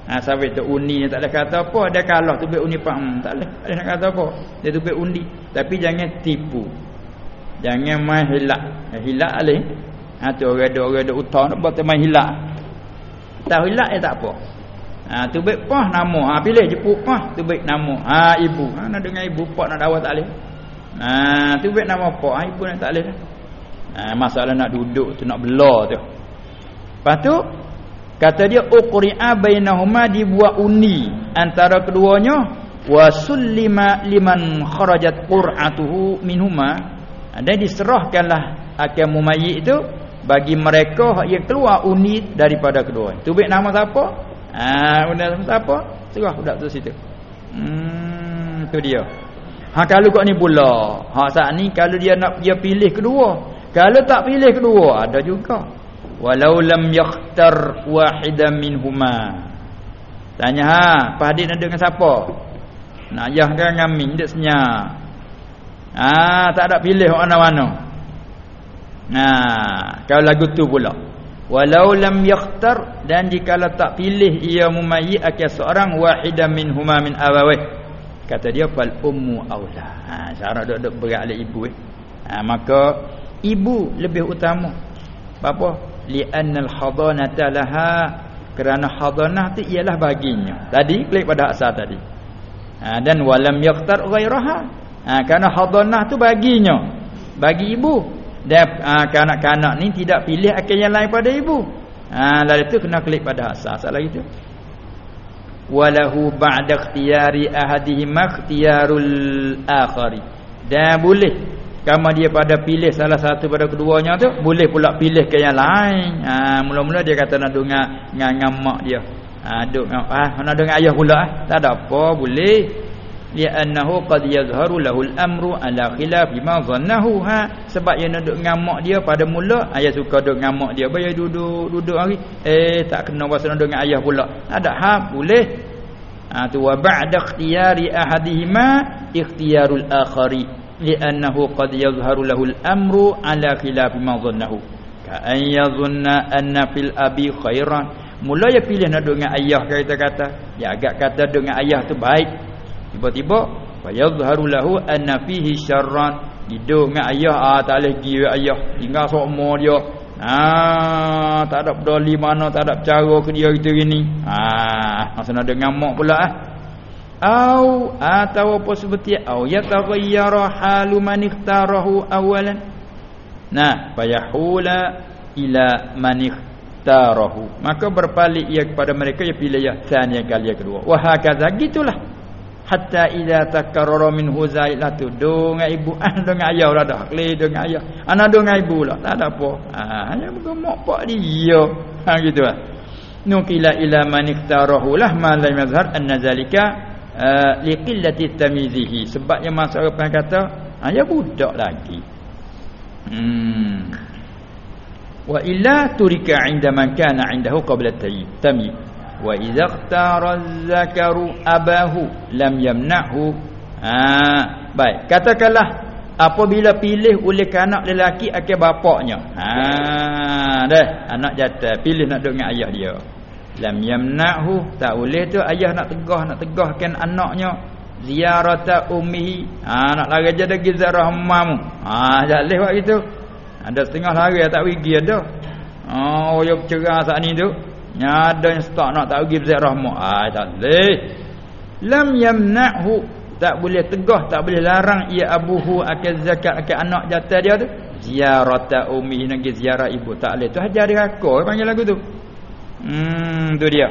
Ha sampai tu undi tak ada kata apa. Ada kalah tu undi pak hmm, tak ada ada nak kata apa. Dia tu undi. Tapi jangan tipu. Jangan main hilak. Hilak alih ha tu orang ada orang ada utang nak buat main hilak tak hilak ya tak apa ha tu baik pah nama ha pilih je pah tu baik nama ha ibu ha nak dengar ibu pak nak dakwah tak alih Ha tu baik nama apa? Ha ibu nak tak leh. Ha masalah nak duduk tu nak bela tu. Lepas tu kata dia uqri'a bainahuma dibuat undi antara keduanya wa sullima liman kharajat qur'atuhu minhuma. Dan diserahkanlah akan mumayyit itu bagi mereka yang keluar undi daripada kedua. Tu baik nama siapa? Ha undi siapa? Serah budak tu situ. Hmm tu dia. Ha kalau kau ni pula. Ha saat ni kalau dia nak dia pilih kedua. Kalau tak pilih kedua ada juga. Walau lam yakhtar wahidan minhuma. Tanya ha, apa hadis nak dengan siapa? Nak ayah kan ngamin dak senya. Ha tak ada pilih mana-mana. Nah, kalau lagu tu pula. Walau lam yakhtar dan jika tak pilih ia mumayyi akan seorang wahidan minhuma min awawih kata dia fal ummu aula ha syarat dok berat oleh ibu eh. Ha, maka ibu lebih utama. Apa? Li annal hadanata laha kerana hadanah tu ialah baginya. Tadi klik pada asal tadi. Ha, dan walam yaqtar ghairaha. Ha, kerana hadanah tu baginya. Bagi ibu. Dan ha, kanak-kanak ni tidak pilih akal yang lain pada ibu. Ha, lalu tu kena klik pada. Asal lagi tu. Walahu ba'da ikhtiyari ahadihim ikhtiyarul akhari. Dan boleh. Kamu dia pada pilih salah satu pada keduanya tu. Boleh pula pilih ke yang lain. Ha, mula-mula dia kata nak dengar dengan mak dia. Ha, duk, ha, nak dengar ayah pula. Ha. Tak ada apa. Boleh li'annahu qad yazharu lahu al-amru ala khilaf bima dhannahu ha sebab yang duduk ngamak dia pada mula ayah suka duduk ngamak dia. Bayar duduk duduk hari eh tak kena pasal duduk dengan ayah pula. Ada ha boleh. Ha tu wa ba'da ikhtiyari ahadihima ikhtiyarul akhari. Li'annahu qad yazharu lahu al-amru ala khilaf bima dhannahu ka an yadhunna anna fil abi khairan. Mula dia pilih nak duduk dengan ayah kata kata ya agak kata dengan ayah tu baik tiba-tiba fayadhharu lahu anna fihi syarran. Hidup dengan ayah. Ah tak boleh pergi ayah. Tinggal sokmo dia. Ah tak ada peduli mana tak ada cara ke dia gitu gini. Ah masa nak dengan mak pula ah. Au atau apa seperti au yataghayyara halu man ikhtarahu awalan. Nah fayahula ila man ikhtarahu. Maka berpaling ia kepada mereka yang pilih yang tanya kali yang kedua. Wah hakaza gitulah hatta idza takarrara minhu zailatu dengan ibu. Ah dengan ayah dah. Dah kli dengan ayah. Anak dengan ibu lah tak ada apa. Ah hanya bergemak pak dia. Ha gitu ah nukila ila man iktarahu lah ma la mazhar anna zalika uh, liqillati tamizihi. Sebab yang masa orang kata hanya budak lagi. Hmm. Wa illa turika inda man kana indahu qabla tamyiz wa idza ikhtara az-zakaru abahu lam yamna'hu. Ha baik. Katakanlah apabila pilih oleh kanak lelaki akan bapaknya. Ha dah. Anak jatuh. Pilih nak duduk dengan ayah dia. Lam yamna'hu tak boleh tu. Ayah nak tegah nak tegahkan anaknya. Ziarata ummihi. Ha nak lari je pergi ziarah mamu ha tak boleh buat gitu. Ada setengah lari tak pergi ada oh yo cerah saat ni tu Nyada yang stok nak tak pergi berziarah mak. Ah tak boleh. Lam yamna'hu tak boleh tegah, tak boleh larang ia abuhu akal zakat akal anak jatah dia tu. Ziarata ummi nak ziarah ibu tak boleh. Tu hajar dia aku panggil lagu tu. Hmm tu dia.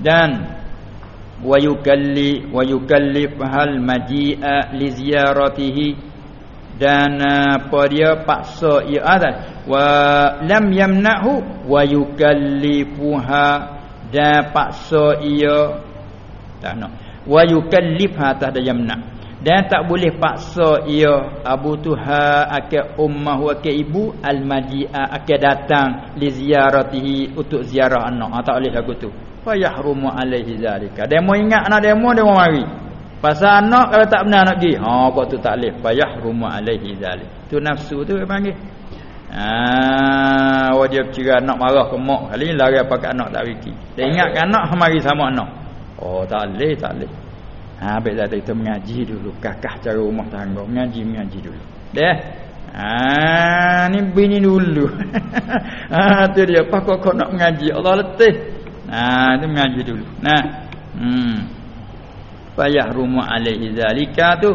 Dan wa yukalli wa yukallif hal maji'a li ziyaratihi dan apa dia paksa ia ada wa lam yamna'hu wa yukallifuha. Dan paksa ia tak nak wa yukallifha tak ada yamna. Dan tak boleh paksa ia abu tuha akal ummah wa ke ibu al maji'a akal datang li ziaratihi untuk ziarah anak. Ha, tak boleh lagu tu. Fa yahrumu alaihi zalika. Demo ingat anak demo demo mari pasal anak kalau tak benar nak pergi ha kau tu tak boleh fa yahrumu alaihi zalik tu nafsu tu panggil Ah, wajib cerah anak marah ke mak kali lari apa kat anak tak wiki. Dia ingat kan anak mari sama anak. Oh, tak leh, tak leh. Ha, baik dah kita mengaji dulu, kakah cara rumah tangga, mengaji mengaji dulu. Deh. Ha, ni bini dulu. ha, tu dia apa kau kau nak mengaji? Allah letih. Ha, tu mengaji dulu. Nah. Hmm. Payah rumah alaihi zalika tu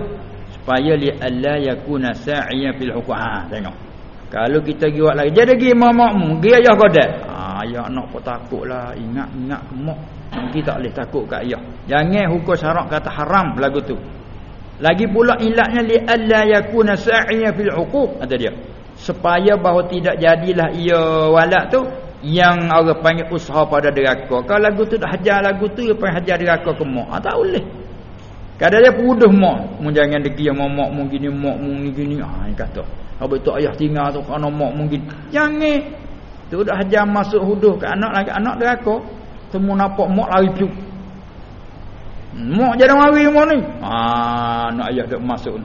supaya li alla yakuna sa'iya fil hukum. Ha, tengok. Kalau kita pergi buat lagi, dia ada pergi mak-makmu, pergi ayah godak. Ha, ayah anak pun takutlah, ingat-ingat ke mak. Kita tak boleh takut kat ayah. Jangan hukum syarak kata haram lagu tu. Lagi pula ilatnya li alla yakuna sa'iya fil huquq kata dia. Supaya bahawa tidak jadilah ia walak tu yang orang panggil usaha pada deraka. Kalau lagu tu dah hajar lagu tu dia panggil hajar deraka ke mak. Ha, tak boleh. Kadang dia puduh mak. Mu jangan degi yang mak mu gini mak mu gini. Ha, dia kata. Apa itu ayah tinggal tu kerana mak mungkin. Jangan. Tu dah hajam masuk huduh ke anak lagi. Anak dia aku. Temu nampak mak lari piu. Mak jadi lari mak ni. Ah, anak ayah dah masuk.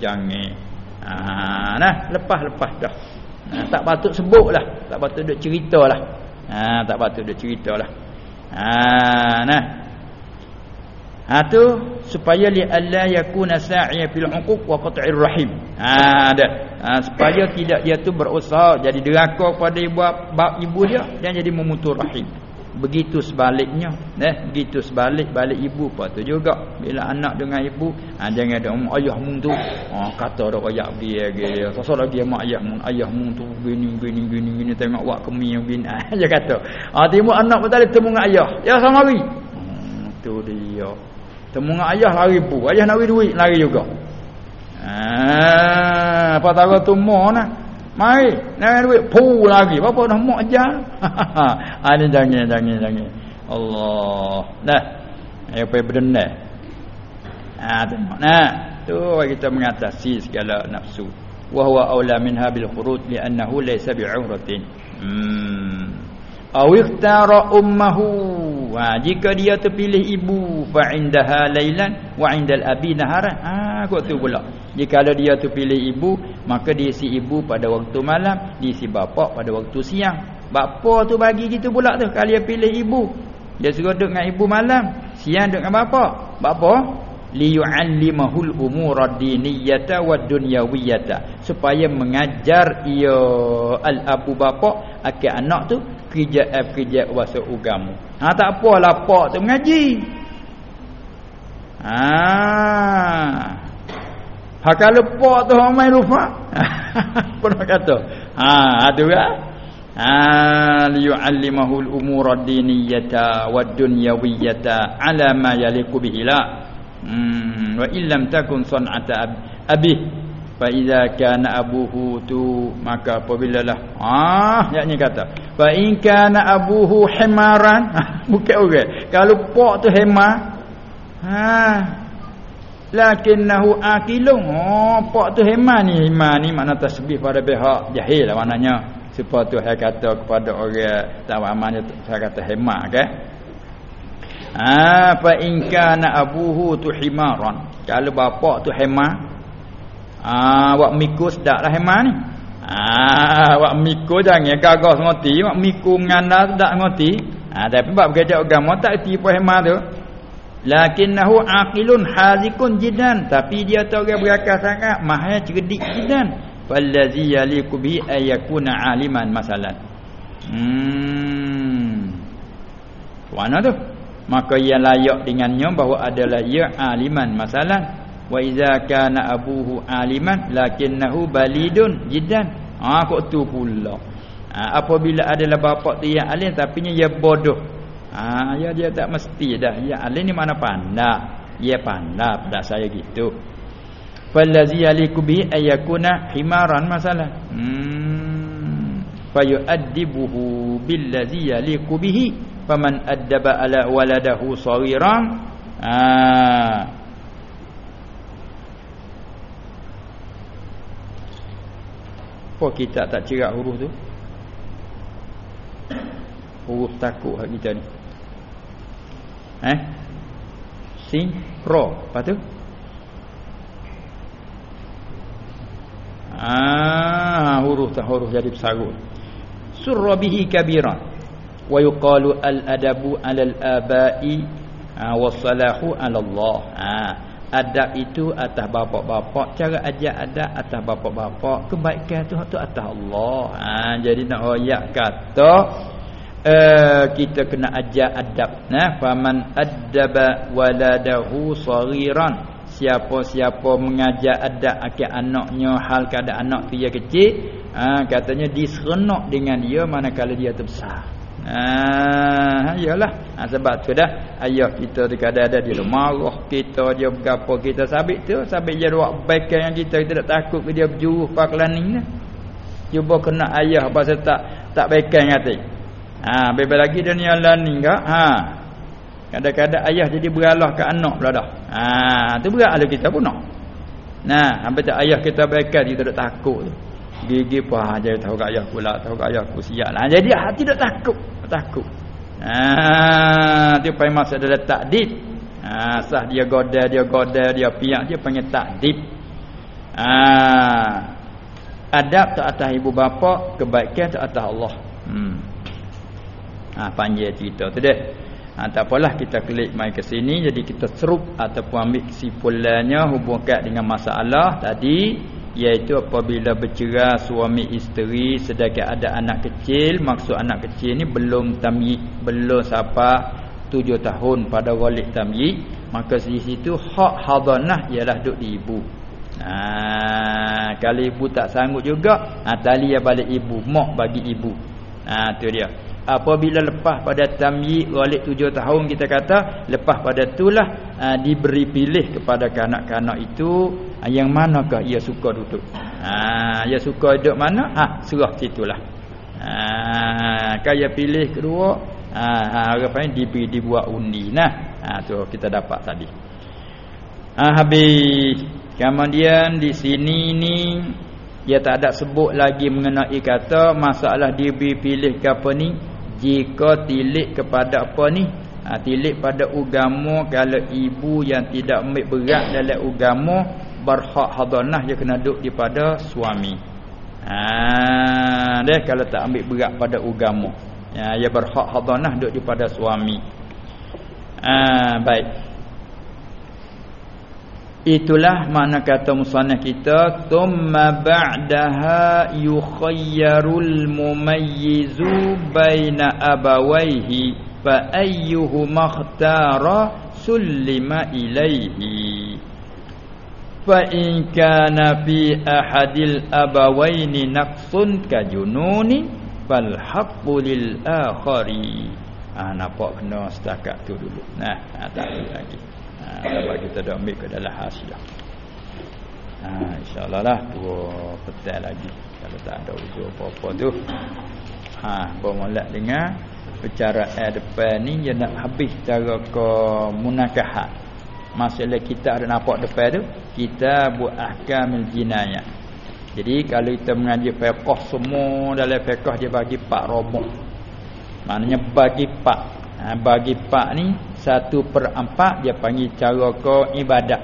Jangan. Ah, nah, lepas-lepas dah. Nah, tak patut sebut lah. Tak patut duk cerita lah. Ah, tak patut duk cerita lah. Ah, nah. Ha tu supaya li alla yakuna sa'iya fil 'uquq wa qat'ir rahim. Ha ada. Ha, supaya tidak dia tu berusaha jadi deraka pada ibu ibu dia dan jadi memutus rahim. begitu sebaliknya eh begitu sebalik balik ibu apa tu juga. Bila anak dengan ibu ha, jangan ada mak ayah mung tu ha, kata dak ayah dia dia sosok lagi mak ayah mung ayah mung tu gini gini gini gini tengok wak kemi gini. Ha, dia kata. Ha timbul anak pun tadi temu dengan ayah. Ya sama lari hmm, tu dia dengan ayah lari bu ayah nak duit lari juga ha apa tahu tu mo nah Mai, nak duit pu lagi. Apa dah mak ajar? ha ni jangan jangan jangan. Allah. Dah. Ayo pergi berdenah. Ha tengok. Nah, tu kita mengatasi segala nafsu. Wa huwa aula minha bil khuruj li'annahu laysa bi'uratin. Hmm. Aw ikhtara ummuhu. Ha, jika dia terpilih ibu fa indaha lailan wa indal abi naharan. Ha kok tu pula. Jika dia tu pilih ibu, maka dia si ibu pada waktu malam, dia si bapa pada waktu siang. Bapa tu bagi gitu pula tu kalau dia pilih ibu. Dia suruh duduk dengan ibu malam, siang duduk dengan bapa. Bapa liyu'allimahul umura diniyata wad dunyawiyata supaya mengajar ia al abu bapa akan anak tu kerja eh, bahasa agama. Ha tak apalah pak tu mengaji. Ha Ha kalau pak tu hang main lupa. Pernah kata. Ha tu kan. Ha liyu'allimahul umura diniyata wad dunyawiyata ala ma yaliqu bihi la. Hmm wa illam takun san'ata abi fa idza kana abuhu tu maka apabila lah. Ah yakni kata. Fa in kana abuhu himaran. Bukan orang. Kalau pak tu hemar ha. Lakinnahu akilun. Oh pak tu heman ni. Iman ni makna tasbih pada pihak jahil lah maknanya. Supaya tu saya kata kepada orang tak amannya saya kata hemat ke ah fa in kana abuhu tu himaran. Kalau bapak tu hemat ah wak mikus dak lah hemat ni ah wak miku jangan gagah ngoti wak miku menganda tak ngoti ah tapi bab kerja agama tak tipu hemat tu. Lakinnahu aqilun hazikun jiddan tapi dia tu orang berakal sangat. Mahal cerdik jiddan fallazi yaliku ayakuna aliman masalan. Hmm. Mana tu? Maka ia layak dengannya bahawa adalah ia aliman masalan wa iza kana abuhu aliman lakinnahu balidun jiddan ah kok tu pula ha, apabila adalah bapa tu yang alim tapi ia bodoh Ah, ya dia tak mesti dah. Ya alim ni mana pandai. Ya pandai pada saya gitu. Fallazi yaliku bi ayakuna himaran masalah. Hmm. Fayu'addibuhu billazi yaliku bihi. Faman addaba ala waladahu sawiran. Ah. Kok kita tak cerak huruf tu? Huruf takut hak kita ni. Eh? Sin ro. Apa tu? Ah, huruf tak huruf jadi pesarut. Surra bihi kabiran. Wa yuqalu al-adabu 'ala al-aba'i ah, wa salahu 'ala Allah. Ah, adab itu atas bapak-bapak, cara ajar adab atas bapak-bapak, kebaikan tu tu atas Allah. Ah, jadi nak ayat kata uh, kita kena ajar adab nah faman addaba waladahu saghiran. Siapa-siapa mengajar adab akan anaknya hal keadaan anak tu dia kecil ha, katanya diserenok dengan dia manakala dia tu besar ha iyalah ha, sebab tu dah ayah kita ada dia marah kita dia berapa kita sabit tu sabit dia buat baik yang kita kita tak takut ke dia berjuruh paklaning cuba kena ayah pasal tak tak baikan hati Ha, bebe lagi dunia lain enggak? Ha. Kadang-kadang ayah jadi beralah ke anak pula dah. Ha, tu berat lah kita pun nak. Nah, sampai tak ayah kita baikan kita tak takut tu. Gigi apa aja tahu kat ayah pula, tahu kat ayah aku siap lah. Jadi hati tak takut, tak takut. Ha, tu pai masa ada takdid. Ha, sah dia goda, dia goda, dia piak, dia panggil takdid. Ha, adab tak atas ibu bapa, kebaikan tak atas Allah. Hmm ha, panjang cerita tu dah ha, tak apalah kita klik mai ke sini jadi kita serup ataupun ambil kesimpulannya hubungkan dengan masalah tadi iaitu apabila bercerai suami isteri sedangkan ada anak kecil maksud anak kecil ni belum tamyiz belum sampai tujuh tahun pada walik tamyiz maka di situ hak hadanah ialah duduk di ibu. Ha, kalau ibu tak sanggup juga ha, tali balik ibu mak bagi ibu. Ha, tu dia apabila lepas pada tamyiz walik tujuh tahun kita kata lepas pada itulah uh, diberi pilih kepada kanak-kanak itu uh, yang manakah ia suka duduk? Ha ia suka duduk mana? Ha serah situlah. Ha kaya pilih kedua ha uh, harapan diberi dibuat undi. Nah ha tu kita dapat tadi. Ha habis. Kemudian di sini ni dia tak ada sebut lagi mengenai kata masalah diberi pilih ke apa ni jika tilik kepada apa ni? Ha, tilik pada ugamu kalau ibu yang tidak ambil berat dalam ugamu berhak hadanah dia kena duduk pada suami. Ha deh kalau tak ambil berat pada ugamu ya dia berhak hadanah duduk pada suami. Ha baik Itulah makna kata musannaf kita thumma ba'daha yukhayyarul mumayyizu baina abawayhi fa ayyuhuma ikhtara sullima ilayhi. Fa in kana fi ahadil abawaini naqsun ka jununi fal haqqu lil akhari. Ah nampak kena setakat tu dulu. Nah tak lagi dapat kita dah ambil ke dalam hasiah ha, insyaAllah lah dua petai lagi. Kalau tak ada usul apa-apa tu. Ha, bermulak dengan bicara air depan ni dia nak habis cara ke munakahat. Masalah kita ada nampak depan tu kita buat ahkam jinayah jadi kalau kita mengaji fiqh semua dalam fiqh dia bagi pak roboh maknanya bagi pak. Ha, bagi pak ni satu per empat dia panggil cara ke ibadat.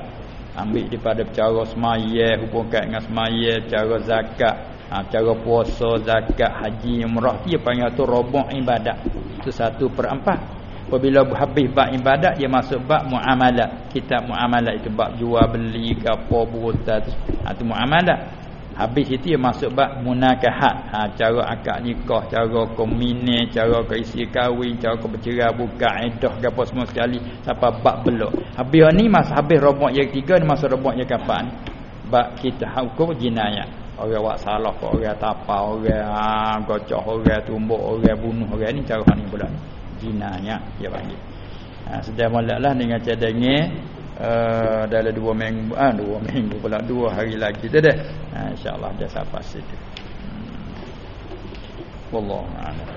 Ambil daripada cara semaya hubungkan dengan semaya cara zakat. Ha, cara puasa zakat haji umrah dia panggil tu roboh ibadat. Itu satu per empat. Apabila habis bab ibadat dia masuk bab muamalat. Kitab muamalat itu bab jual beli ke apa burutan tu. Ha, itu muamalat Habis itu dia masuk bab munakahat. Ha, cara akad nikah, cara komine, cara ke isi kahwin, cara ke bercerai, buka edah ke apa semua sekali. Sampai bab belok. Habis ni masa habis robok yang ketiga ni masa robok yang kapan? Bab kita hukum jinayat. Orang buat salah orang tapa, orang ha, gocok, orang tumbuk, orang bunuh, orang ni cara ni pula. Jinayat dia panggil. Ha, sedang mulaklah dengan cadangnya uh, dalam dua minggu. Ah dua minggu pula. Dua hari lagi. Tu dah. Uh, insyaallah dia sampai situ. Hmm. wallahu a'lam